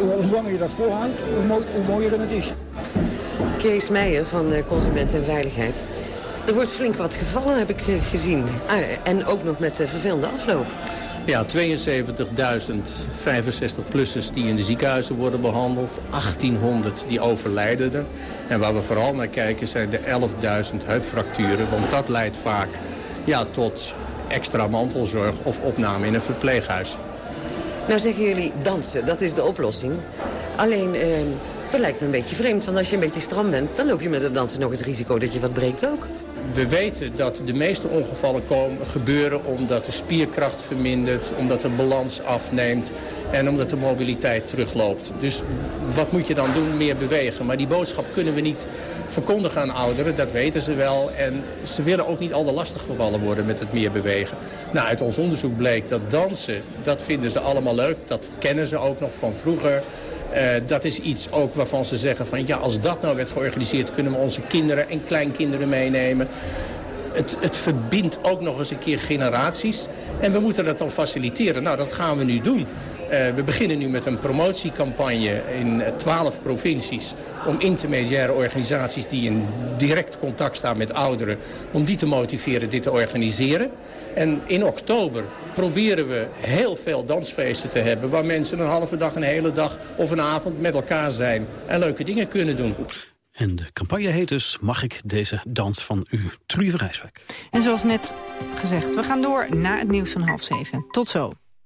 hoe langer je dat volhoudt, hoe, mooi, hoe mooier het is. Kees Meijer van Consument en Veiligheid. Er wordt flink wat gevallen, heb ik gezien. Ah, en ook nog met de vervelende afloop. Ja, 72.000 65-plussers die in de ziekenhuizen worden behandeld. 1800 die overlijden er. En waar we vooral naar kijken zijn de 11.000 heupfracturen. Want dat leidt vaak ja, tot extra mantelzorg of opname in een verpleeghuis. Nou zeggen jullie dansen, dat is de oplossing. Alleen... Eh... Dat lijkt me een beetje vreemd, want als je een beetje stram bent... dan loop je met het dansen nog het risico dat je wat breekt ook. We weten dat de meeste ongevallen komen, gebeuren omdat de spierkracht vermindert... omdat de balans afneemt en omdat de mobiliteit terugloopt. Dus wat moet je dan doen? Meer bewegen. Maar die boodschap kunnen we niet verkondigen aan ouderen, dat weten ze wel. En ze willen ook niet al te lastig gevallen worden met het meer bewegen. Nou, uit ons onderzoek bleek dat dansen, dat vinden ze allemaal leuk. Dat kennen ze ook nog van vroeger. Uh, dat is iets ook waarvan ze zeggen van ja, als dat nou werd georganiseerd... kunnen we onze kinderen en kleinkinderen meenemen. Het, het, verbindt ook nog eens een keer generaties. En we moeten dat dan faciliteren. Nou, dat gaan we nu doen. Uh, we beginnen nu met een promotiecampagne in twaalf provincies... om intermediaire organisaties die in direct contact staan met ouderen... om die te motiveren dit te organiseren. En in oktober proberen we heel veel dansfeesten te hebben... waar mensen een halve dag, een hele dag of een avond met elkaar zijn... en leuke dingen kunnen doen. En de campagne heet dus Mag ik deze dans van u, Trudy Rijswijk. En zoals net gezegd, we gaan door na het nieuws van half zeven. Tot zo.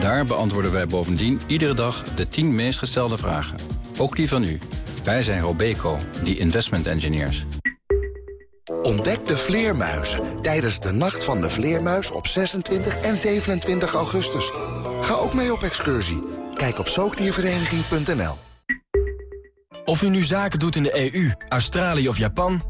Daar beantwoorden wij bovendien iedere dag de 10 meest gestelde vragen. Ook die van u. Wij zijn Robeco, die investment engineers. Ontdek de vleermuizen tijdens de Nacht van de Vleermuis op 26 en 27 augustus. Ga ook mee op excursie. Kijk op zoogdiervereniging.nl. Of u nu zaken doet in de EU, Australië of Japan...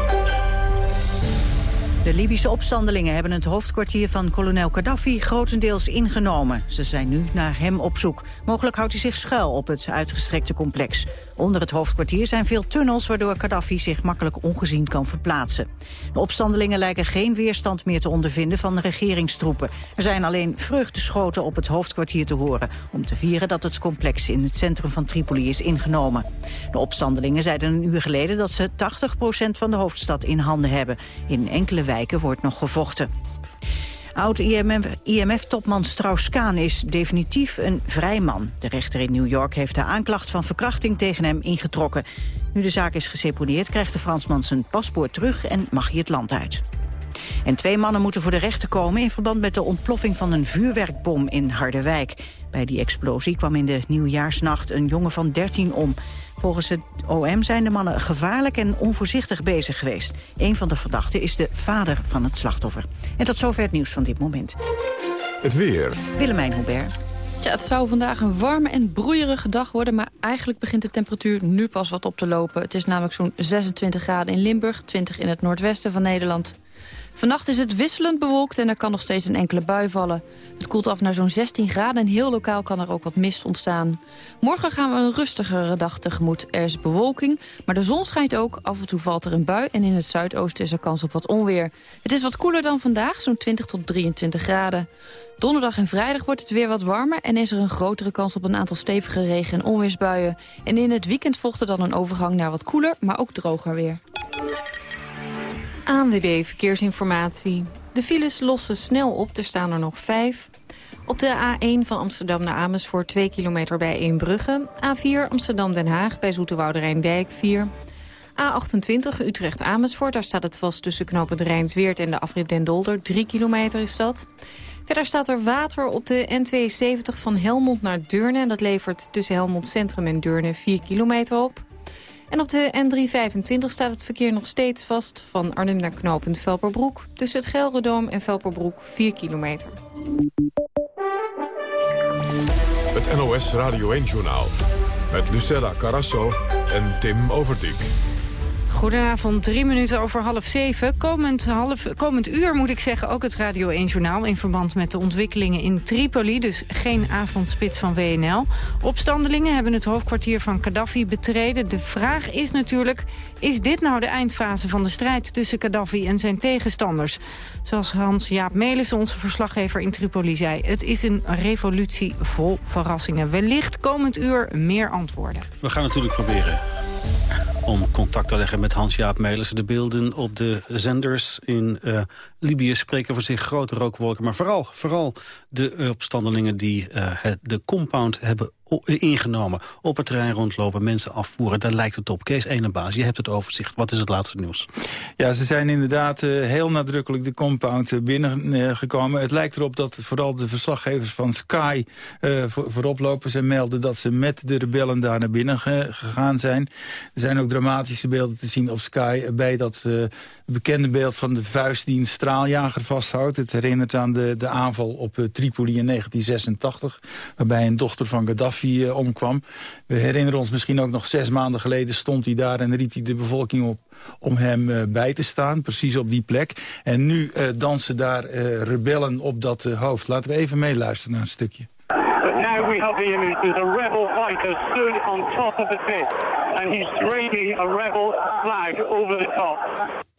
De Libische opstandelingen hebben het hoofdkwartier van kolonel Gaddafi grotendeels ingenomen. Ze zijn nu naar hem op zoek. Mogelijk houdt hij zich schuil op het uitgestrekte complex. Onder het hoofdkwartier zijn veel tunnels waardoor Gaddafi zich makkelijk ongezien kan verplaatsen. De opstandelingen lijken geen weerstand meer te ondervinden van de regeringstroepen. Er zijn alleen vreugdeschoten op het hoofdkwartier te horen... om te vieren dat het complex in het centrum van Tripoli is ingenomen. De opstandelingen zeiden een uur geleden dat ze 80% van de hoofdstad in handen hebben. In enkele wijken wordt nog gevochten. Oud-IMF-topman Strauss-Kaan is definitief een vrij man. De rechter in New York heeft de aanklacht van verkrachting tegen hem ingetrokken. Nu de zaak is geseponeerd krijgt de Fransman zijn paspoort terug en mag hij het land uit. En twee mannen moeten voor de rechter komen in verband met de ontploffing van een vuurwerkbom in Harderwijk. Bij die explosie kwam in de nieuwjaarsnacht een jongen van 13 om. Volgens het OM zijn de mannen gevaarlijk en onvoorzichtig bezig geweest. Een van de verdachten is de vader van het slachtoffer. En tot zover het nieuws van dit moment. Het weer. Willemijn Hubert. Ja, het zou vandaag een warme en broeierige dag worden... maar eigenlijk begint de temperatuur nu pas wat op te lopen. Het is namelijk zo'n 26 graden in Limburg, 20 in het noordwesten van Nederland. Vannacht is het wisselend bewolkt en er kan nog steeds een enkele bui vallen. Het koelt af naar zo'n 16 graden en heel lokaal kan er ook wat mist ontstaan. Morgen gaan we een rustigere dag tegemoet. Er is bewolking, maar de zon schijnt ook. Af en toe valt er een bui en in het zuidoosten is er kans op wat onweer. Het is wat koeler dan vandaag, zo'n 20 tot 23 graden. Donderdag en vrijdag wordt het weer wat warmer... en is er een grotere kans op een aantal stevige regen- en onweersbuien. En in het weekend volgt er dan een overgang naar wat koeler, maar ook droger weer. ANWB Verkeersinformatie. De files lossen snel op, er staan er nog vijf. Op de A1 van Amsterdam naar Amersfoort 2 kilometer bij Eembrugge. A4 Amsterdam-Den Haag bij Zoeterwoude Rijndijk 4. A28 Utrecht-Amersfoort, daar staat het vast tussen knooppunt Rijnsweert en de afrit Den Dolder. 3 kilometer is dat. Verder staat er water op de N72 van Helmond naar Deurne. En dat levert tussen Helmond Centrum en Deurne 4 kilometer op. En op de N325 staat het verkeer nog steeds vast... van Arnhem naar knooppunt Velperbroek. Tussen het Gelredoom en Velperbroek 4 kilometer. Het NOS Radio 1-journaal. Met Lucella Carasso en Tim Overdijk. Goedenavond, drie minuten over half zeven. Komend, half, komend uur moet ik zeggen ook het Radio 1-journaal... in verband met de ontwikkelingen in Tripoli, dus geen avondspits van WNL. Opstandelingen hebben het hoofdkwartier van Gaddafi betreden. De vraag is natuurlijk, is dit nou de eindfase van de strijd... tussen Gaddafi en zijn tegenstanders? Zoals Hans-Jaap Melis, onze verslaggever in Tripoli, zei... het is een revolutie vol verrassingen. Wellicht komend uur meer antwoorden. We gaan natuurlijk proberen om contact te leggen met Hans-Jaap Melissen. De beelden op de zenders in uh, Libië spreken voor zich grote rookwolken. Maar vooral, vooral de opstandelingen die uh, de compound hebben ingenomen. Op het terrein rondlopen, mensen afvoeren. Daar lijkt het op. Kees Enebaas, je hebt het overzicht. Wat is het laatste nieuws? Ja, ze zijn inderdaad uh, heel nadrukkelijk de compound uh, binnengekomen. Het lijkt erop dat vooral de verslaggevers van Sky uh, voorop lopen. Ze melden dat ze met de rebellen daar naar binnen gegaan zijn. Er zijn ook dramatische beelden te zien op Sky... bij dat bekende beeld van de vuist die een straaljager vasthoudt. Het herinnert aan de, de aanval op Tripoli in 1986... waarbij een dochter van Gaddafi omkwam. We herinneren ons misschien ook nog zes maanden geleden... stond hij daar en riep hij de bevolking op om hem uh, bij te staan, precies op die plek. En nu uh, dansen daar rebellen op dat hoofd. Laten we even meeluisteren naar een stukje. Now we have the image. A rebel fighter stood on top of the pit. And he's a rebel flag over the top.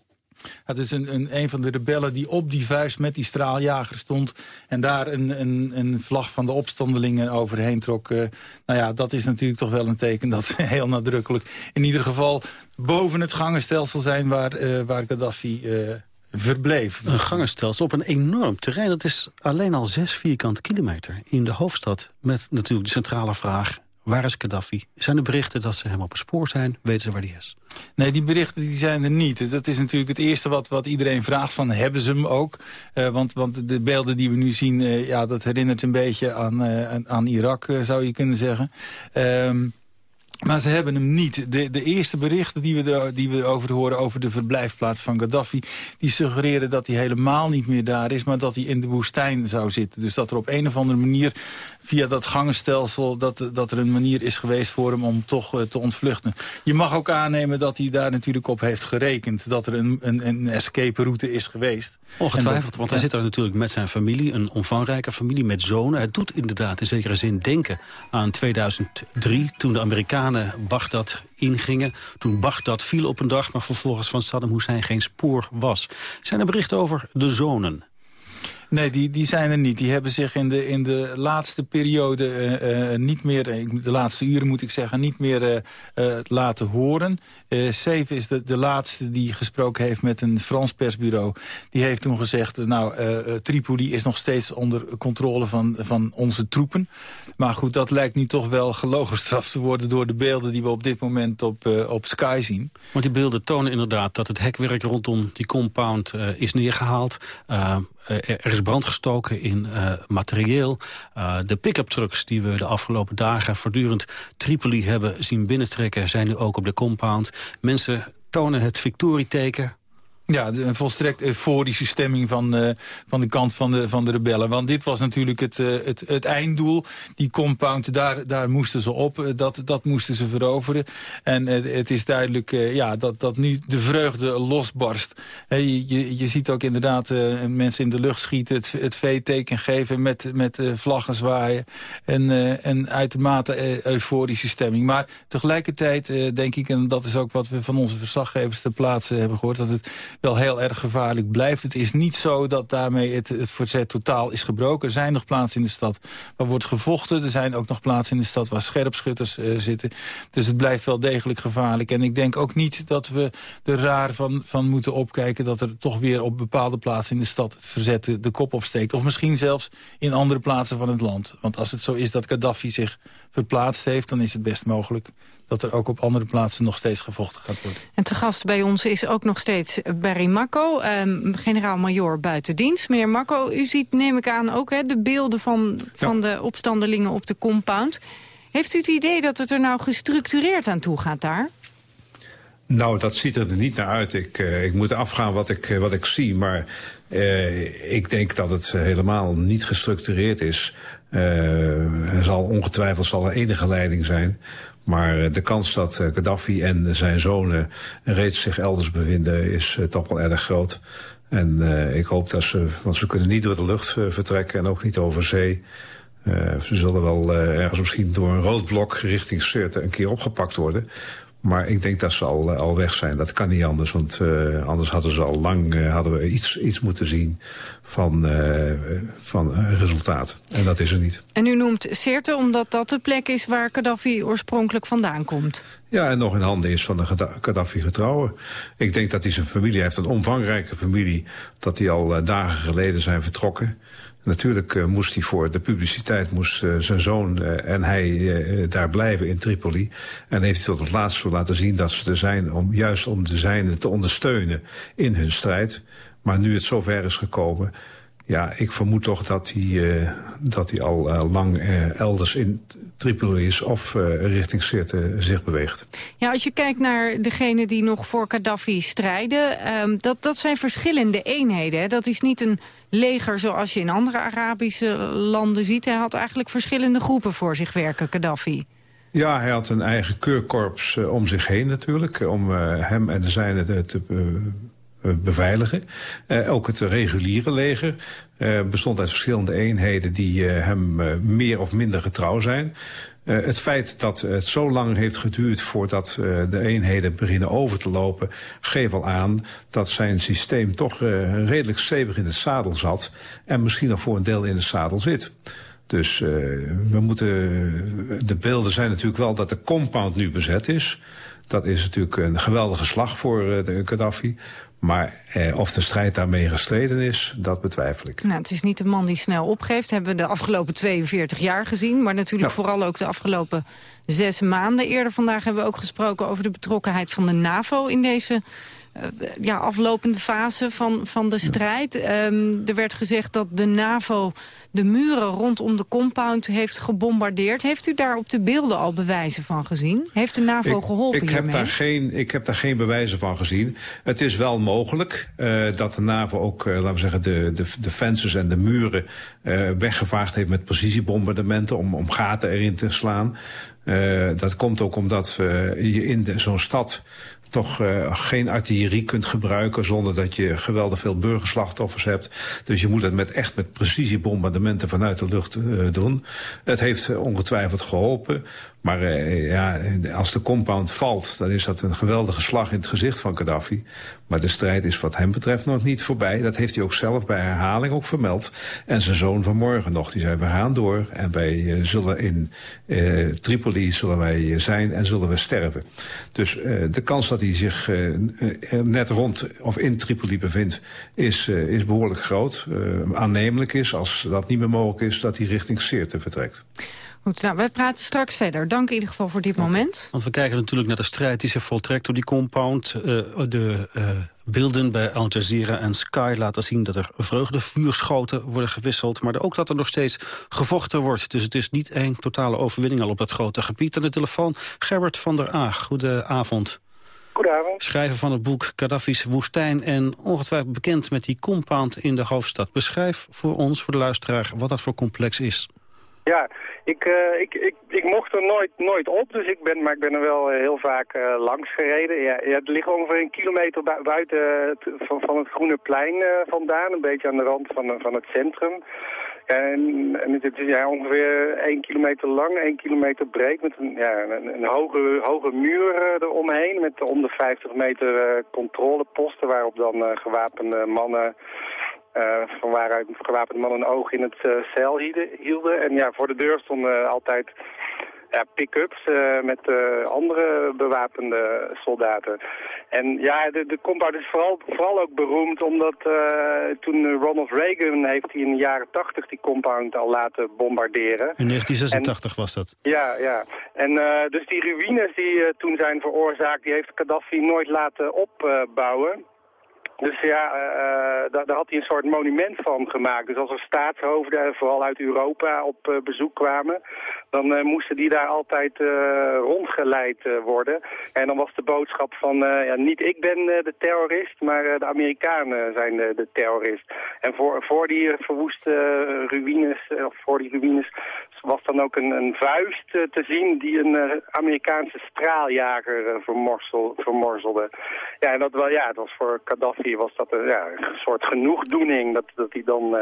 Het is een, een, een van de rebellen die op die vuist met die straaljager stond... en daar een, een, een vlag van de opstandelingen overheen trok. Uh, nou ja, dat is natuurlijk toch wel een teken dat ze <laughs> heel nadrukkelijk... in ieder geval boven het gangenstelsel zijn waar, uh, waar Gaddafi... Uh, verbleef. Een gangenstelsel op een enorm terrein. Dat is alleen al zes vierkante kilometer in de hoofdstad. Met natuurlijk de centrale vraag, waar is Gaddafi? Zijn er berichten dat ze hem op het spoor zijn? Weten ze waar hij is? Nee, die berichten die zijn er niet. Dat is natuurlijk het eerste wat, wat iedereen vraagt van, hebben ze hem ook? Uh, want, want de beelden die we nu zien, uh, ja, dat herinnert een beetje aan, uh, aan Irak, zou je kunnen zeggen. Um, maar ze hebben hem niet. De, de eerste berichten die we, er, die we erover horen over de verblijfplaats van Gaddafi... die suggereren dat hij helemaal niet meer daar is... maar dat hij in de woestijn zou zitten. Dus dat er op een of andere manier via dat gangenstelsel... dat, dat er een manier is geweest voor hem om toch uh, te ontvluchten. Je mag ook aannemen dat hij daar natuurlijk op heeft gerekend. Dat er een, een, een escape route is geweest. Ongetwijfeld, dat, want hij ja. zit er natuurlijk met zijn familie. Een omvangrijke familie met zonen. Het doet inderdaad in zekere zin denken aan 2003... toen de Amerikanen Bagdad ingingen. Toen Bagdad viel op een dag, maar vervolgens van Saddam Hussein geen spoor was. Zijn er berichten over de zonen? Nee, die, die zijn er niet. Die hebben zich in de, in de laatste periode uh, uh, niet meer, de laatste uren moet ik zeggen, niet meer laten horen. Seif is de, de laatste die gesproken heeft met een Frans persbureau. Die heeft toen gezegd, nou, Tripoli is nog steeds onder controle van, van onze troepen. Maar goed, dat lijkt nu toch wel gelogenstraft te worden door de beelden die we op dit moment op, op Sky zien. Want die beelden tonen inderdaad dat het hekwerk rondom die compound is neergehaald. Er is brand gestoken in uh, materieel. Uh, de pick-up trucks die we de afgelopen dagen voortdurend Tripoli hebben zien binnentrekken... zijn nu ook op de compound. Mensen tonen het victorieteken ja, een volstrekt euforische stemming van, uh, van de kant van de, van de rebellen. Want dit was natuurlijk het, uh, het, het einddoel. Die compound, daar, daar moesten ze op. Uh, dat, dat moesten ze veroveren. En het is duidelijk ja, dat, dat nu de vreugde losbarst. je, je, ziet ook inderdaad mensen in de lucht schieten... het, V-teken geven met, met vlaggen zwaaien. En, en uitermate euforische stemming. Maar tegelijkertijd denk ik, en dat is ook wat we van onze verslaggevers ter plaatse hebben gehoord... dat het wel heel erg gevaarlijk blijft. Het is niet zo dat daarmee het, verzet totaal is gebroken. Er zijn nog plaatsen in de stad waar wordt gevochten. Er zijn ook nog plaatsen in de stad waar scherpschutters uh, zitten. Dus het blijft wel degelijk gevaarlijk. En ik denk ook niet dat we er raar van, van moeten opkijken... dat er toch weer op bepaalde plaatsen in de stad het verzet de kop opsteekt. Of misschien zelfs in andere plaatsen van het land. Want als het zo is dat Gaddafi zich verplaatst heeft... dan is het best mogelijk dat er ook op andere plaatsen nog steeds gevochten gaat worden. En te gast bij ons is ook nog steeds Barry Makko, um, generaal-majoor buitendienst. Meneer Makko, u ziet, neem ik aan, ook hè, de beelden van, ja. van de opstandelingen op de compound. Heeft u het idee dat het er nou gestructureerd aan toe gaat daar? Nou, dat ziet er niet naar uit. Ik, uh, ik moet afgaan wat ik, uh, wat ik zie. Maar uh, ik denk dat het helemaal niet gestructureerd is. er zal ongetwijfeld zal er enige leiding zijn. Maar de kans dat Gaddafi en zijn zonen reeds zich elders bevinden is toch wel erg groot. En ik hoop dat ze, want ze kunnen niet door de lucht vertrekken en ook niet over zee. Ze zullen wel ergens misschien door een roodblok richting Sirte een keer opgepakt worden. Maar ik denk dat ze al, al weg zijn. Dat kan niet anders, want uh, anders hadden ze al lang uh, hadden we iets, iets moeten zien van, uh, van resultaat. En dat is er niet. En u noemt Sirte omdat dat de plek is waar Gaddafi oorspronkelijk vandaan komt. Ja, en nog in handen is van de Gaddafi-getrouwen. Ik denk dat hij zijn familie heeft, een omvangrijke familie... dat die al dagen geleden zijn vertrokken. Natuurlijk moest hij voor de publiciteit, moest zijn zoon en hij daar blijven in Tripoli. En heeft hij tot het laatste laten zien dat ze er zijn om juist om de zijnen te ondersteunen in hun strijd. Maar nu het zover is gekomen, ja, ik vermoed toch dat hij, uh, dat hij al uh, lang uh, elders in Tripoli is of richting Sirte zich beweegt. Ja, als je kijkt naar degenen die nog voor Gaddafi strijden, um, dat, dat zijn verschillende eenheden. Hè? Dat is niet een leger zoals je in andere Arabische landen ziet. Hij had eigenlijk verschillende groepen voor zich werken, Gaddafi. Ja, hij had een eigen keurkorps om zich heen natuurlijk. Om hem en de zijnen te, eh, beveiligen. Uh, ook het reguliere leger uh, bestond uit verschillende eenheden die hem meer of minder getrouw zijn. het feit dat het zo lang heeft geduurd voordat de eenheden beginnen over te lopen... geeft al aan dat zijn systeem toch redelijk stevig in het zadel zat... en misschien nog voor een deel in het zadel zit. Dus we moeten, de beelden zijn natuurlijk wel dat de compound nu bezet is... Dat is natuurlijk een geweldige slag voor de Gaddafi. Maar eh, of de strijd daarmee gestreden is, dat betwijfel ik. Nou, het is niet een man die snel opgeeft. Hebben we de afgelopen 42 jaar gezien. Maar natuurlijk vooral ook de afgelopen zes maanden. Eerder vandaag hebben we ook gesproken over de betrokkenheid van de NAVO in deze ja, aflopende fase van, van de strijd. Um, er werd gezegd dat de NAVO de muren rondom de compound heeft gebombardeerd. Heeft u daar op de beelden al bewijzen van gezien? Heeft de NAVO ik, geholpen ik heb Daar geen, ik heb daar geen bewijzen van gezien. Het is wel mogelijk uh, dat de NAVO ook, uh, laten we zeggen, de, de, de fences en de muren uh, weggevaagd heeft met precisiebombardementen om, om gaten erin te slaan. Uh, dat komt ook omdat uh, je in zo'n stad toch uh, geen artillerie kunt gebruiken zonder dat je geweldig veel burgerslachtoffers hebt. Dus je moet het met echt met precisiebombardementen vanuit de lucht uh, doen. Het heeft ongetwijfeld geholpen. Maar uh, ja, als de compound valt, dan is dat een geweldige slag in het gezicht van Gaddafi. Maar de strijd is wat hem betreft nog niet voorbij. Dat heeft hij ook zelf bij herhaling ook vermeld. En zijn zoon vanmorgen nog, die zei we gaan door. En wij uh, zullen in uh, Tripoli zullen wij zijn en zullen we sterven. Dus de kans dat hij zich net rond of in Tripoli bevindt, is, is behoorlijk groot. aannemelijk is, als dat niet meer mogelijk is, dat hij richting Sirte vertrekt. Goed, nou, wij praten straks verder. Dank in ieder geval voor dit moment. Want we kijken natuurlijk naar de strijd die zich voltrekt door die compound. Uh, de uh, beelden bij Al Jazeera en Sky laten zien dat er vreugdevuurschoten worden gewisseld. Maar ook dat er nog steeds gevochten wordt. Dus het is niet één totale overwinning al op dat grote gebied. Aan de telefoon Gerbert van der Aag. Goedenavond. Goedenavond. Schrijver van het boek Gaddafi's woestijn en ongetwijfeld bekend met die compound in de hoofdstad. Beschrijf voor ons, voor de luisteraar, wat dat voor complex is. Ja, ik, uh, ik, ik, ik mocht er nooit, nooit op, dus ik ben, maar ik ben er wel uh, heel vaak uh, langs gereden. Ja, het ligt ongeveer een kilometer bu buiten van, van het Groene Plein vandaan, een beetje aan de rand van, van het centrum. En, en het is ja, ongeveer één kilometer lang, één kilometer breed, met een, ja, een, een hoge, hoge muur eromheen, met om de 50 meter controleposten waarop dan gewapende mannen uh, van waaruit gewapende mannen een oog in het uh, cel hielden. En ja, voor de deur stonden altijd ja, pick-ups uh, met andere bewapende soldaten. En ja, de, de compound is vooral, vooral ook beroemd omdat toen Ronald Reagan heeft hij in de jaren 80 die compound al laten bombarderen. In 1986 en, was dat? Ja, ja. En dus die ruïnes die toen zijn veroorzaakt, die heeft Gaddafi nooit laten opbouwen. Dus ja, uh, daar, daar, had hij een soort monument van gemaakt. Dus als er staatshoofden, vooral uit Europa, op uh, bezoek kwamen... dan moesten die daar altijd rondgeleid worden. En dan was de boodschap van, ja, niet ik ben de terrorist... maar de Amerikanen zijn de, terrorist. En voor, voor die verwoeste ruïnes, of voor die ruïnes was dan ook een, een vuist uh, te zien die een uh, Amerikaanse straaljager vermorsel, vermorzelde. Ja, en dat wel, ja, het was voor Gaddafi was dat een, ja, een soort genoegdoening dat, dat hij dan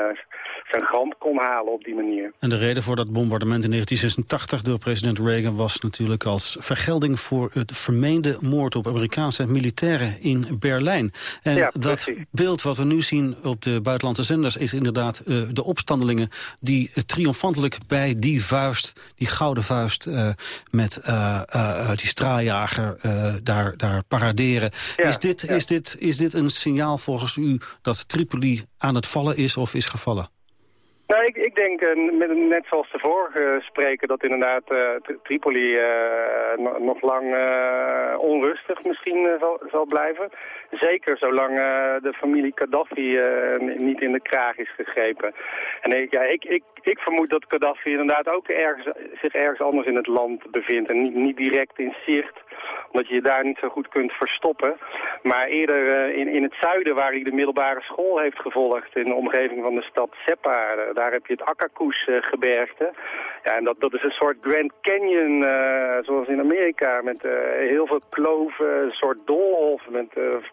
zijn grond kon halen op die manier. En de reden voor dat bombardement in 1986 door president Reagan was natuurlijk als vergelding voor het vermeende moord op Amerikaanse militairen in Berlijn. En ja, dat beeld wat we nu zien op de buitenlandse zenders is inderdaad de opstandelingen die triomfantelijk bij die die vuist, die gouden vuist uh, met uh, uh, die straaljager daar, daar paraderen. Ja, is, dit, ja. is, dit, is dit een signaal volgens u dat Tripoli aan het vallen is of is gevallen? Nou, ik, ik denk, net zoals de vorige spreker, dat inderdaad uh, Tripoli uh, nog lang onrustig misschien zal, zal, blijven. Zeker zolang de familie Gaddafi niet in de kraag is gegrepen. En ik, ja, ik, ik, ik vermoed dat Gaddafi inderdaad ook ergens, zich ergens anders in het land bevindt. En niet, niet direct in zicht, omdat je je daar niet zo goed kunt verstoppen. Maar eerder in, in het zuiden, waar hij de middelbare school heeft gevolgd, in de omgeving van de stad Seppa daar heb je het Akakoes-gebergte. Ja, en dat, dat is een soort Grand Canyon, zoals in Amerika, met heel veel kloven, een soort doolhof met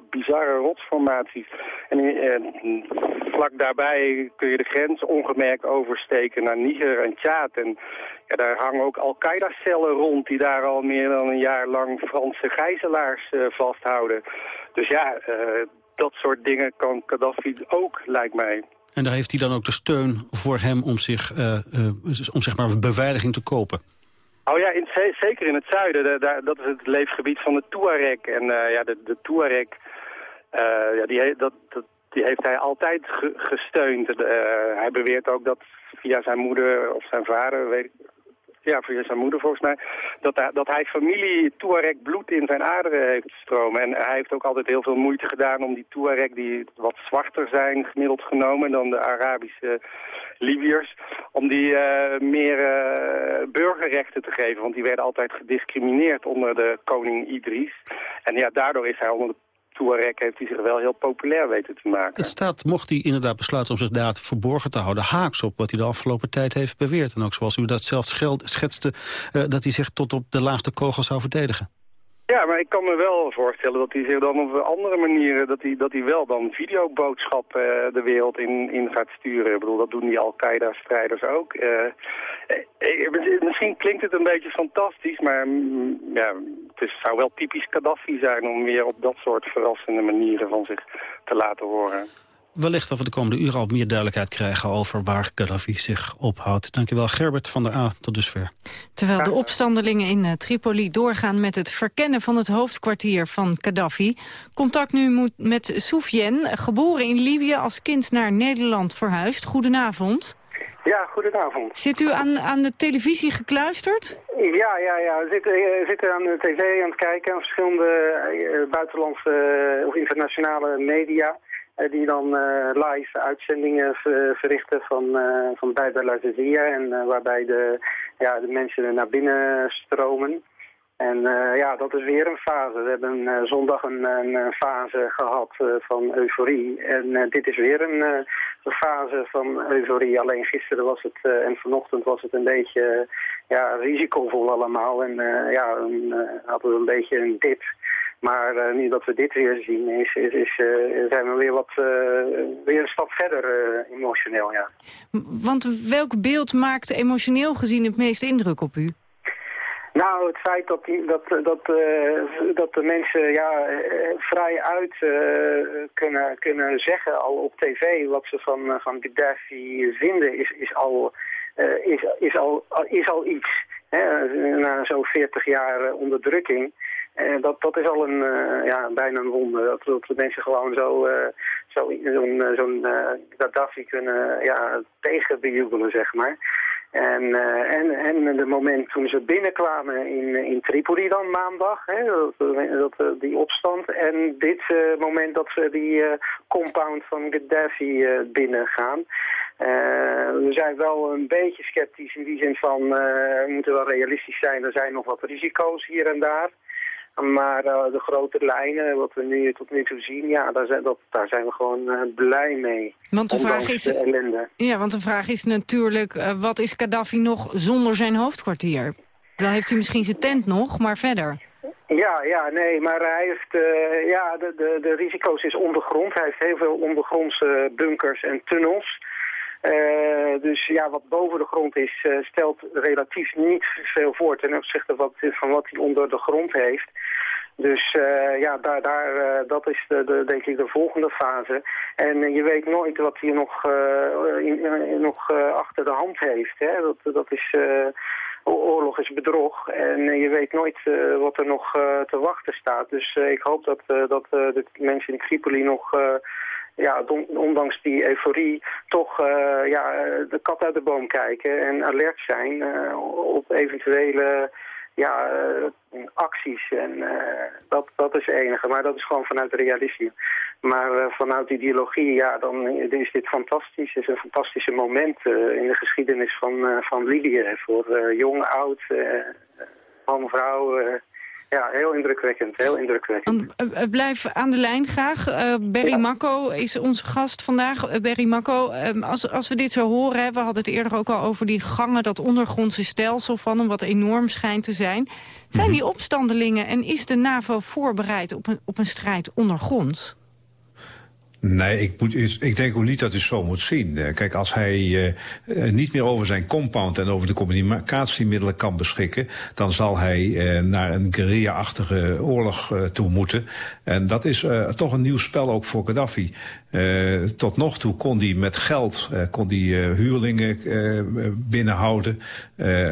bizarre rotsformaties. En vlak daarbij kun je de grens ongemerkt oversteken naar Niger en Tjaad. En ja, daar hangen ook Al-Qaeda-cellen rond die daar al meer dan een jaar lang Franse gijzelaars vasthouden. Dus ja, dat soort dingen kan Gaddafi ook, lijkt mij. En daar heeft hij dan ook de steun voor hem om zich, uh, uh, om zeg maar beveiliging te kopen. Oh ja, in, zeker in het zuiden. De, daar, dat is het leefgebied van de Tuareg. En uh, ja, de, de Tuareg, ja, die, dat, die heeft hij altijd ge, gesteund. hij beweert ook dat via zijn moeder of zijn vader, weet, ja, via zijn moeder volgens mij, dat hij, dat hij familie Tuareg bloed in zijn aderen heeft stromen. En hij heeft ook altijd heel veel moeite gedaan om die Tuareg, die wat zwarter zijn gemiddeld genomen dan de Arabische Libiërs, om die uh, meer burgerrechten te geven. Want die werden altijd gediscrimineerd onder de koning Idris. En ja, daardoor is hij onder de Touareg heeft hij zich wel heel populair weten te maken. Het staat, mocht hij inderdaad besluiten om zich daar verborgen te houden... haaks op wat hij de afgelopen tijd heeft beweerd. En ook zoals u dat zelf schetste, uh, dat hij zich tot op de laatste kogel zou verdedigen. Ja, maar ik kan me wel voorstellen dat hij zich dan op andere manieren... dat hij, dat hij wel dan videoboodschappen uh, de wereld in, in gaat sturen. Ik bedoel, dat doen die Al-Qaeda-strijders ook. Uh, uh, misschien klinkt het een beetje fantastisch, maar mm, ja, het is, zou wel typisch Gaddafi zijn... om weer op dat soort verrassende manieren van zich te laten horen wellicht dat we de komende uren al meer duidelijkheid krijgen... over waar Gaddafi zich ophoudt. Dankjewel Gerbert van der A. Tot dusver. Terwijl de opstandelingen in eh, Tripoli doorgaan met het verkennen van het hoofdkwartier van Gaddafi... contact nu met Soufiane, geboren in Libië als kind naar Nederland verhuisd. Goedenavond. Ja, goedenavond. Zit u aan, aan de televisie gekluisterd? Ja, ja, ja. We zitten, we zitten aan de tv aan het kijken... aan verschillende uh, buitenlandse of internationale media... Eh, die dan uh, live uitzendingen verrichten van, uh, van bij Al en waarbij de, ja, de mensen naar binnen stromen. En ja, dat is weer een fase. We hebben zondag een, een, fase gehad van euforie. En dit is weer een, fase van euforie. Alleen gisteren was het en vanochtend was het een beetje ja, risicovol allemaal. En ja, dan hadden we een beetje een dip. Maar uh, nu dat we dit weer zien, is, is, is uh, zijn we weer, wat, uh, weer een stap verder emotioneel, ja. Want welk beeld maakt emotioneel gezien het meeste indruk op u? Nou, het feit dat, die, dat, dat, dat de mensen ja, vrij uit kunnen, kunnen zeggen al op tv wat ze van, van Gaddafi vinden, is, is, al, is, is, al, is al iets. Hè? Na zo'n 40 jaar onderdrukking en dat, dat is al een, uh, ja, bijna een wonder. Dat, de mensen gewoon zo, uh, zo'n zo zo'n uh, Gaddafi kunnen ja, tegenbejubelen, zeg maar. En, en, en de moment toen ze binnenkwamen in, in Tripoli dan maandag, hè, dat, dat, die opstand. En dit moment dat ze die compound van Gaddafi binnengaan. we zijn wel een beetje sceptisch in die zin van, we moeten wel realistisch zijn. Er zijn nog wat risico's hier en daar. Maar uh, de grote lijnen, wat we nu tot nu toe zien, ja, daar zijn, dat, daar zijn we gewoon uh, blij mee. Want de vraag is, de ellende. Ja, want de vraag is natuurlijk, uh, wat is Gaddafi nog zonder zijn hoofdkwartier? Dan heeft hij misschien zijn tent nog, maar verder. Ja, ja, nee, maar hij heeft, ja, de, de, de risico's is ondergrond. Hij heeft heel veel ondergrondse bunkers en tunnels. Uh, dus ja, wat boven de grond is, uh, stelt relatief niet veel voor ten opzichte van wat, van wat hij onder de grond heeft. Dus uh, ja, daar, daar, dat is de, de, denk ik de volgende fase. En je weet nooit wat hij nog achter de hand heeft. Hè? Dat, dat is, oorlog is bedrog. En je weet nooit wat er nog te wachten staat. Dus ik hoop dat, dat de mensen in Tripoli nog ja, ondanks die euforie, toch ja, de kat uit de boom kijken en alert zijn op eventuele ja, acties. En dat, dat is het enige, maar dat is gewoon vanuit realisme. Maar vanuit ideologie, ja, dan is dit fantastisch. Het is een fantastische moment in de geschiedenis van, van Libië. Voor jong, oud, man, vrouw ja, heel indrukwekkend. Heel indrukwekkend. Uh, blijf aan de lijn graag. Uh, Berry ja. Makko is onze gast vandaag. Uh, Berry Makko, ehm, als, als we dit zo horen... Hè, we hadden het eerder ook al over die gangen... dat ondergrondse stelsel van hem, wat enorm schijnt te zijn. Zijn mhm. die opstandelingen en is de NAVO voorbereid op een, op een strijd ondergronds? Nee, ik, moet, ik denk ook niet dat u zo moet zien. Eh, kijk, als hij uh, niet meer over zijn compound en over de communicatiemiddelen kan beschikken, dan zal hij uh, naar een guerrilla-achtige oorlog toe moeten. En dat is toch een nieuw spel ook voor Gaddafi. Tot nog toe kon hij met geld kon die, huurlingen binnenhouden.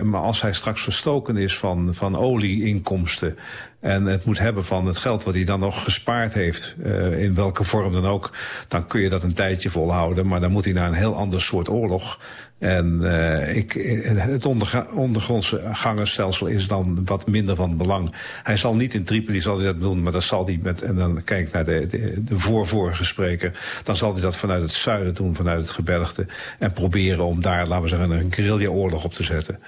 maar als hij straks verstoken is van, van olieinkomsten en het moet hebben van het geld wat hij dan nog gespaard heeft, uh, in welke vorm dan ook, dan kun je dat een tijdje volhouden. Maar dan moet hij naar een heel ander soort oorlog. En uh, ik, het ondergrondse gangenstelsel is dan wat minder van belang. Hij zal niet in Tripoli zal hij dat doen, maar dat zal hij met, en dan kijk ik naar de, de, de voorvorige spreker, dan zal hij dat vanuit het zuiden doen, vanuit het gebergte. En proberen om daar, laten we zeggen, een guerrilla-oorlog op te zetten.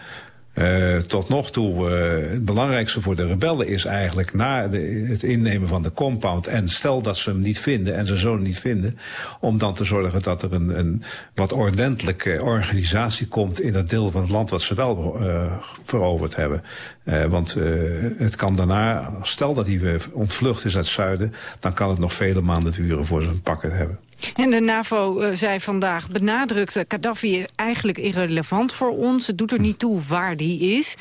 Uh, tot nog toe, uh, het belangrijkste voor de rebellen is eigenlijk na de, het innemen van de compound. En stel dat ze hem niet vinden en ze zoon niet vinden. Om dan te zorgen dat er een, een wat ordentelijke organisatie komt in dat deel van het land wat ze wel uh, veroverd hebben. want het kan daarna, stel dat hij ontvlucht is uit het zuiden, dan kan het nog vele maanden duren voor ze een pakket hebben. En de NAVO uh, zei vandaag, benadrukte... Gaddafi is eigenlijk irrelevant voor ons. Het doet er niet toe waar die is.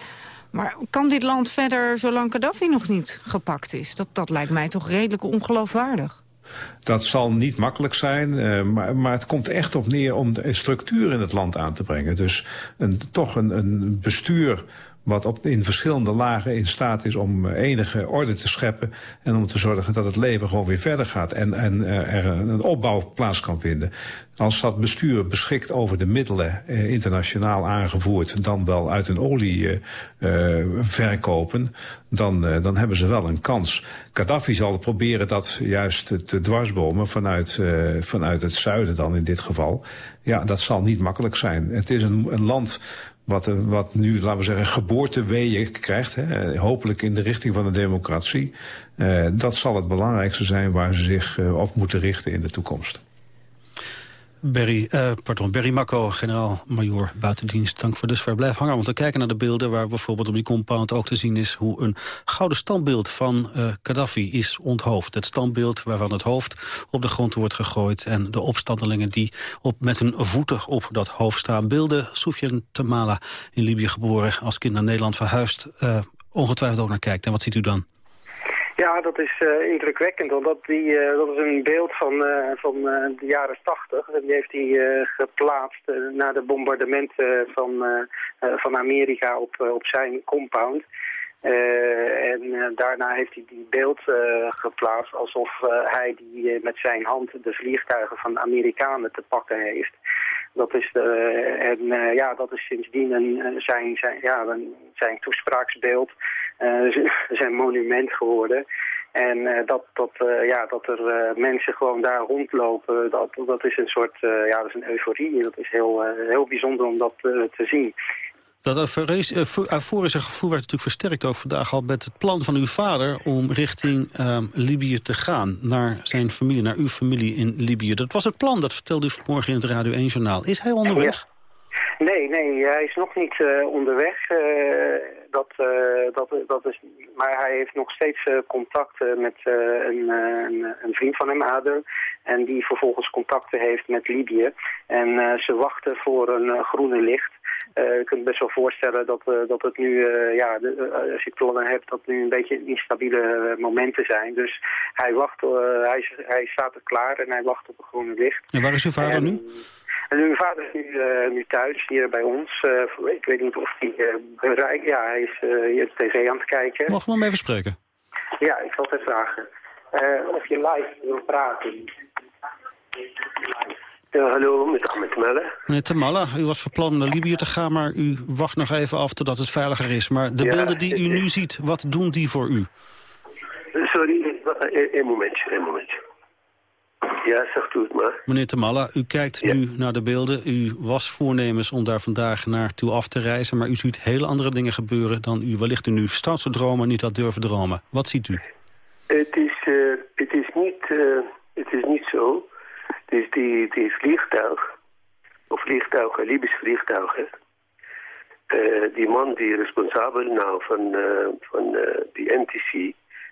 Maar kan dit land verder zolang Gaddafi nog niet gepakt is? Dat, dat lijkt mij toch redelijk ongeloofwaardig. Dat zal niet makkelijk zijn, uh, maar, maar het komt echt op neer om de structuur in het land aan te brengen. Dus een, toch een, een bestuur wat op, in verschillende lagen in staat is om eh, enige orde te scheppen... en om te zorgen dat het leven gewoon weer verder gaat... en, en uh, er een opbouw plaats kan vinden. Als dat bestuur beschikt over de middelen eh, internationaal aangevoerd... dan wel uit een olie uh, verkopen, dan, uh, dan hebben ze wel een kans. Gaddafi zal proberen dat juist te dwarsbomen vanuit, vanuit het zuiden dan in dit geval. Ja, dat zal niet makkelijk zijn. Het is een, een land wat, wat nu, laten we zeggen, geboorteweeën krijgt. Hè, hopelijk in de richting van de democratie. Uh, dat zal het belangrijkste zijn waar ze zich op moeten richten in de toekomst. Berry, uh, pardon, Berry Makko, generaal-majoor buitendienst. Dank voor dusver. Blijf hangen, want we kijken naar de beelden... waar bijvoorbeeld op die compound ook te zien is... hoe een gouden standbeeld van uh, Gaddafi is onthoofd. Het standbeeld waarvan het hoofd op de grond wordt gegooid... en de opstandelingen die op, met hun voeten op dat hoofd staan. Beelden, Soufiane Tamala, in Libië geboren, als kind naar Nederland verhuisd... Uh, ongetwijfeld ook naar kijkt. En wat ziet u dan? Ja, dat is uh, indrukwekkend, want die, uh, dat is een beeld van, uh, van de jaren tachtig. Die heeft hij geplaatst na de bombardementen van, van Amerika op, op zijn compound. en daarna heeft hij die beeld geplaatst alsof hij die, met zijn hand de vliegtuigen van de Amerikanen te pakken heeft. Dat is, de, en ja, dat is sindsdien een, zijn, zijn, ja, zijn toespraaksbeeld <laughs> zijn monument geworden. En uh, dat, dat, uh, ja, dat er uh, mensen gewoon daar rondlopen, dat, dat is een soort ja, dat is een euforie. Dat is heel, heel bijzonder om dat te zien. Dat euforische gevoel werd natuurlijk versterkt ook vandaag al met het plan van uw vader om richting uh, Libië te gaan. Naar zijn familie, naar uw familie in Libië. Dat was het plan, dat vertelde u vanmorgen in het Radio 1 Journaal. Is hij onderweg? Nee, nee, hij is nog niet uh, onderweg. Uh, dat, uh, dat, dat is, maar hij heeft nog steeds contact met een, een, een, vriend van hem, Ader. En die vervolgens contacten heeft met Libië. En ze wachten voor een groene licht. je kunt best wel voorstellen dat, dat het nu, ja, de, als je plannen hebt, dat nu een beetje instabiele momenten zijn. Dus hij wacht, hij, hij staat er klaar en hij wacht op een groene licht. En waar is uw vader en, nu? En mijn vader is nu, uh, nu thuis, hier bij ons. Uh, ik weet niet of hij uh, bereikt... Ja, hij is hier de tv aan het kijken. Mogen we hem even spreken? Ja, ik zal het even vragen. of je live wil praten. Ja, hallo, met Ahmed Melle. Meneer Tamalla, u was van plan om naar Libië te gaan... maar u wacht nog even af totdat het veiliger is. Maar de Ja, beelden die u nu ziet, wat doen die voor u? Sorry, een momentje, een momentje. Ja, zegt u het maar. Meneer Tamalla, u kijkt nu naar de beelden. U was voornemens om daar vandaag naartoe af te reizen... maar u ziet hele andere dingen gebeuren... dan u wellicht in uw stadse dromen niet had durven dromen. Wat ziet u? Het is, eh, het is, niet, eh, het is niet zo. Het is die, die vliegtuig, of vliegtuigen, Libisch vliegtuigen. eh, die man die responsabel nou van, van die NTC,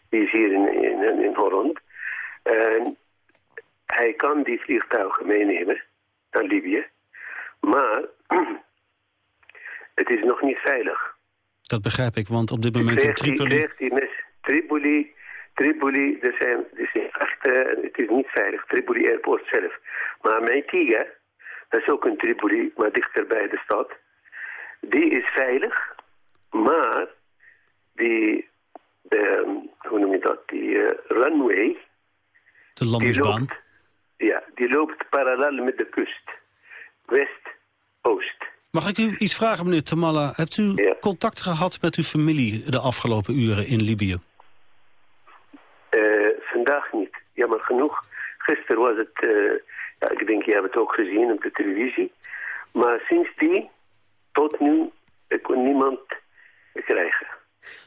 die is hier in, in, in Holland. En hij kan die vliegtuigen meenemen naar Libië. Maar <clears throat> het is nog niet veilig. Dat begrijp ik, want op dit moment in die, Tripoli... die mes, Tripoli, Tripoli, er zijn, er zijn echt, eh, het is niet veilig, Tripoli Airport zelf. Maar Meitiga, dat is ook een Tripoli, maar dichter bij de stad, die is veilig, maar die, de, hoe noem je dat, die eh, runway, De landingsbaan. Ja, die loopt parallel met de kust, west-oost. Mag ik u iets vragen, meneer Tamalla? Hebt u contact gehad met uw familie de afgelopen uren in Libië? Eh, vandaag niet. Jammer genoeg. Gisteren was het, eh, ja, ik denk je hebt het ook gezien op de televisie. Maar sinds die, tot nu, ik kon niemand krijgen.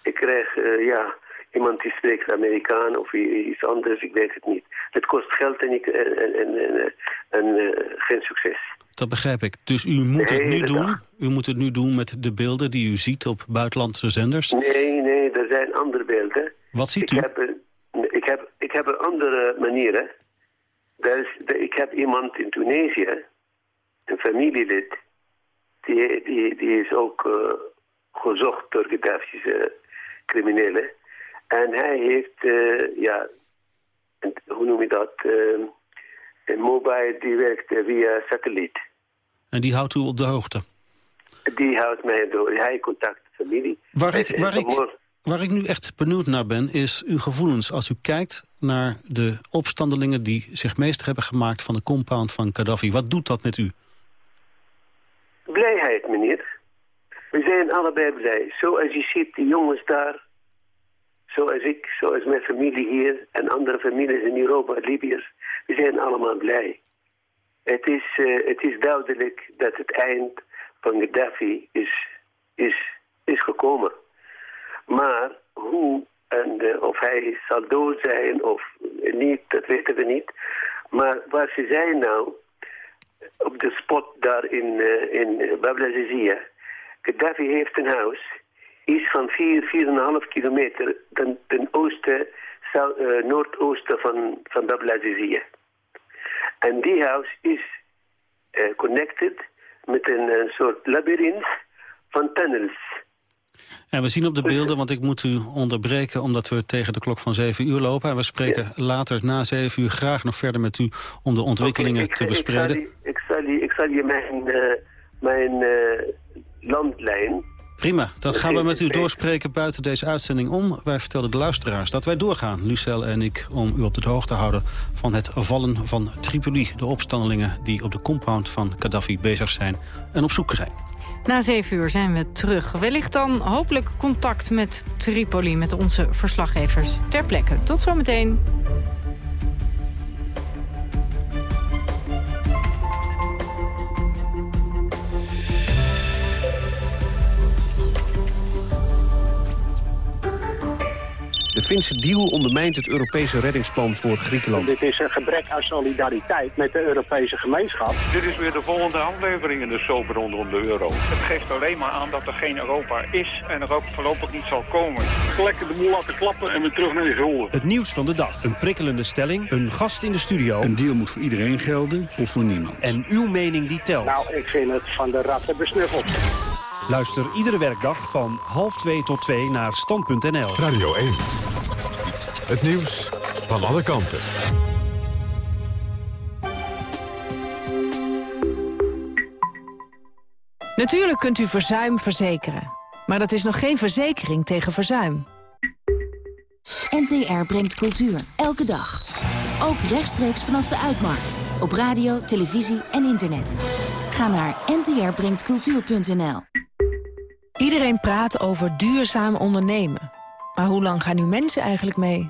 Ik krijg, eh, ja, iemand die spreekt Amerikaan of iets anders, ik weet het niet. Het kost geld en, ik, en, en, en, en, eh, geen succes. Dat begrijp ik. Dus u moet het nu doen? U moet het nu doen met de beelden die u ziet op buitenlandse zenders? Nee, nee, er zijn andere beelden. Wat ziet ik u? Heb een, ik, heb, ik heb een andere manier. Ik heb iemand in Tunesië, een familielid, die, die, die is ook eh, gezocht door Gaddafi's eh, criminelen. En hij heeft, eh, ja, hoe noem je dat, eh, een mobile die werkt eh, via satelliet. En die houdt u op de hoogte? Die houdt mij door, hij contact de familie. Waar ik, En waar, vanmorgen- ik, waar ik nu echt benieuwd naar ben, is uw gevoelens als u kijkt naar de opstandelingen die zich meester hebben gemaakt van de compound van Gaddafi. Wat doet dat met u? Blijheid, meneer. We zijn allebei blij. Zoals je ziet, die jongens daar, zoals ik, zoals mijn familie hier en andere families in Europa, Libiërs, we zijn allemaal blij. Het is, eh, het is duidelijk dat het eind van Gaddafi is, is, is gekomen. Maar hoe en eh, of hij zal dood zijn of niet, dat weten we niet. Maar waar ze zijn nou, op de spot daar in, eh in. Gaddafi heeft een huis, iets van 4, 4,5 kilometer ten, ten oosten, eh, noordoosten van, van Bab el Azizia. En die huis is eh, connected met een, eh, soort labyrint van tunnels. En we zien op de beelden, want ik moet u onderbreken... omdat we tegen de klok van 7 uur lopen. En we spreken later na 7 uur graag nog verder met u... om de ontwikkelingen Ik- te bespreken. ik, zal je, ik zal je mijn, mijn landlijn Prima, dat gaan we met u doorspreken buiten deze uitzending om. Wij vertelden de luisteraars dat wij doorgaan, Lucel en ik... om u op de hoogte te houden van het vallen van Tripoli. De opstandelingen die op de compound van Gaddafi bezig zijn en op zoek zijn. Na zeven uur zijn we terug. Wellicht dan hopelijk contact met Tripoli, met onze verslaggevers ter plekke. Tot zometeen. Finse deal ondermijnt het Europese reddingsplan voor Griekenland. Dit is een gebrek aan solidariteit met de Europese gemeenschap. Dit is weer de volgende aflevering in de soap rondom de euro. Het geeft alleen maar aan dat er geen Europa is en er ook voorlopig niet zal komen. Lekker de boel laten klappen en weer terug naar de gulden. Het nieuws van de dag. Een prikkelende stelling. Een gast in de studio. Een deal moet voor iedereen gelden of voor niemand. En uw mening die telt. Nou, ik vind het van de ratten besnuffeld. Luister iedere werkdag van half 2 tot 2 naar stand.nl. Radio 1. Het nieuws van alle kanten. Natuurlijk kunt u verzuim verzekeren. Maar dat is nog geen verzekering tegen verzuim. NTR brengt cultuur. Elke dag. Ook rechtstreeks vanaf de Uitmarkt. Op radio, televisie en internet. Ga naar ntrbrengtcultuur.nl Iedereen praat over duurzaam ondernemen. Maar hoe lang gaan nu mensen eigenlijk mee?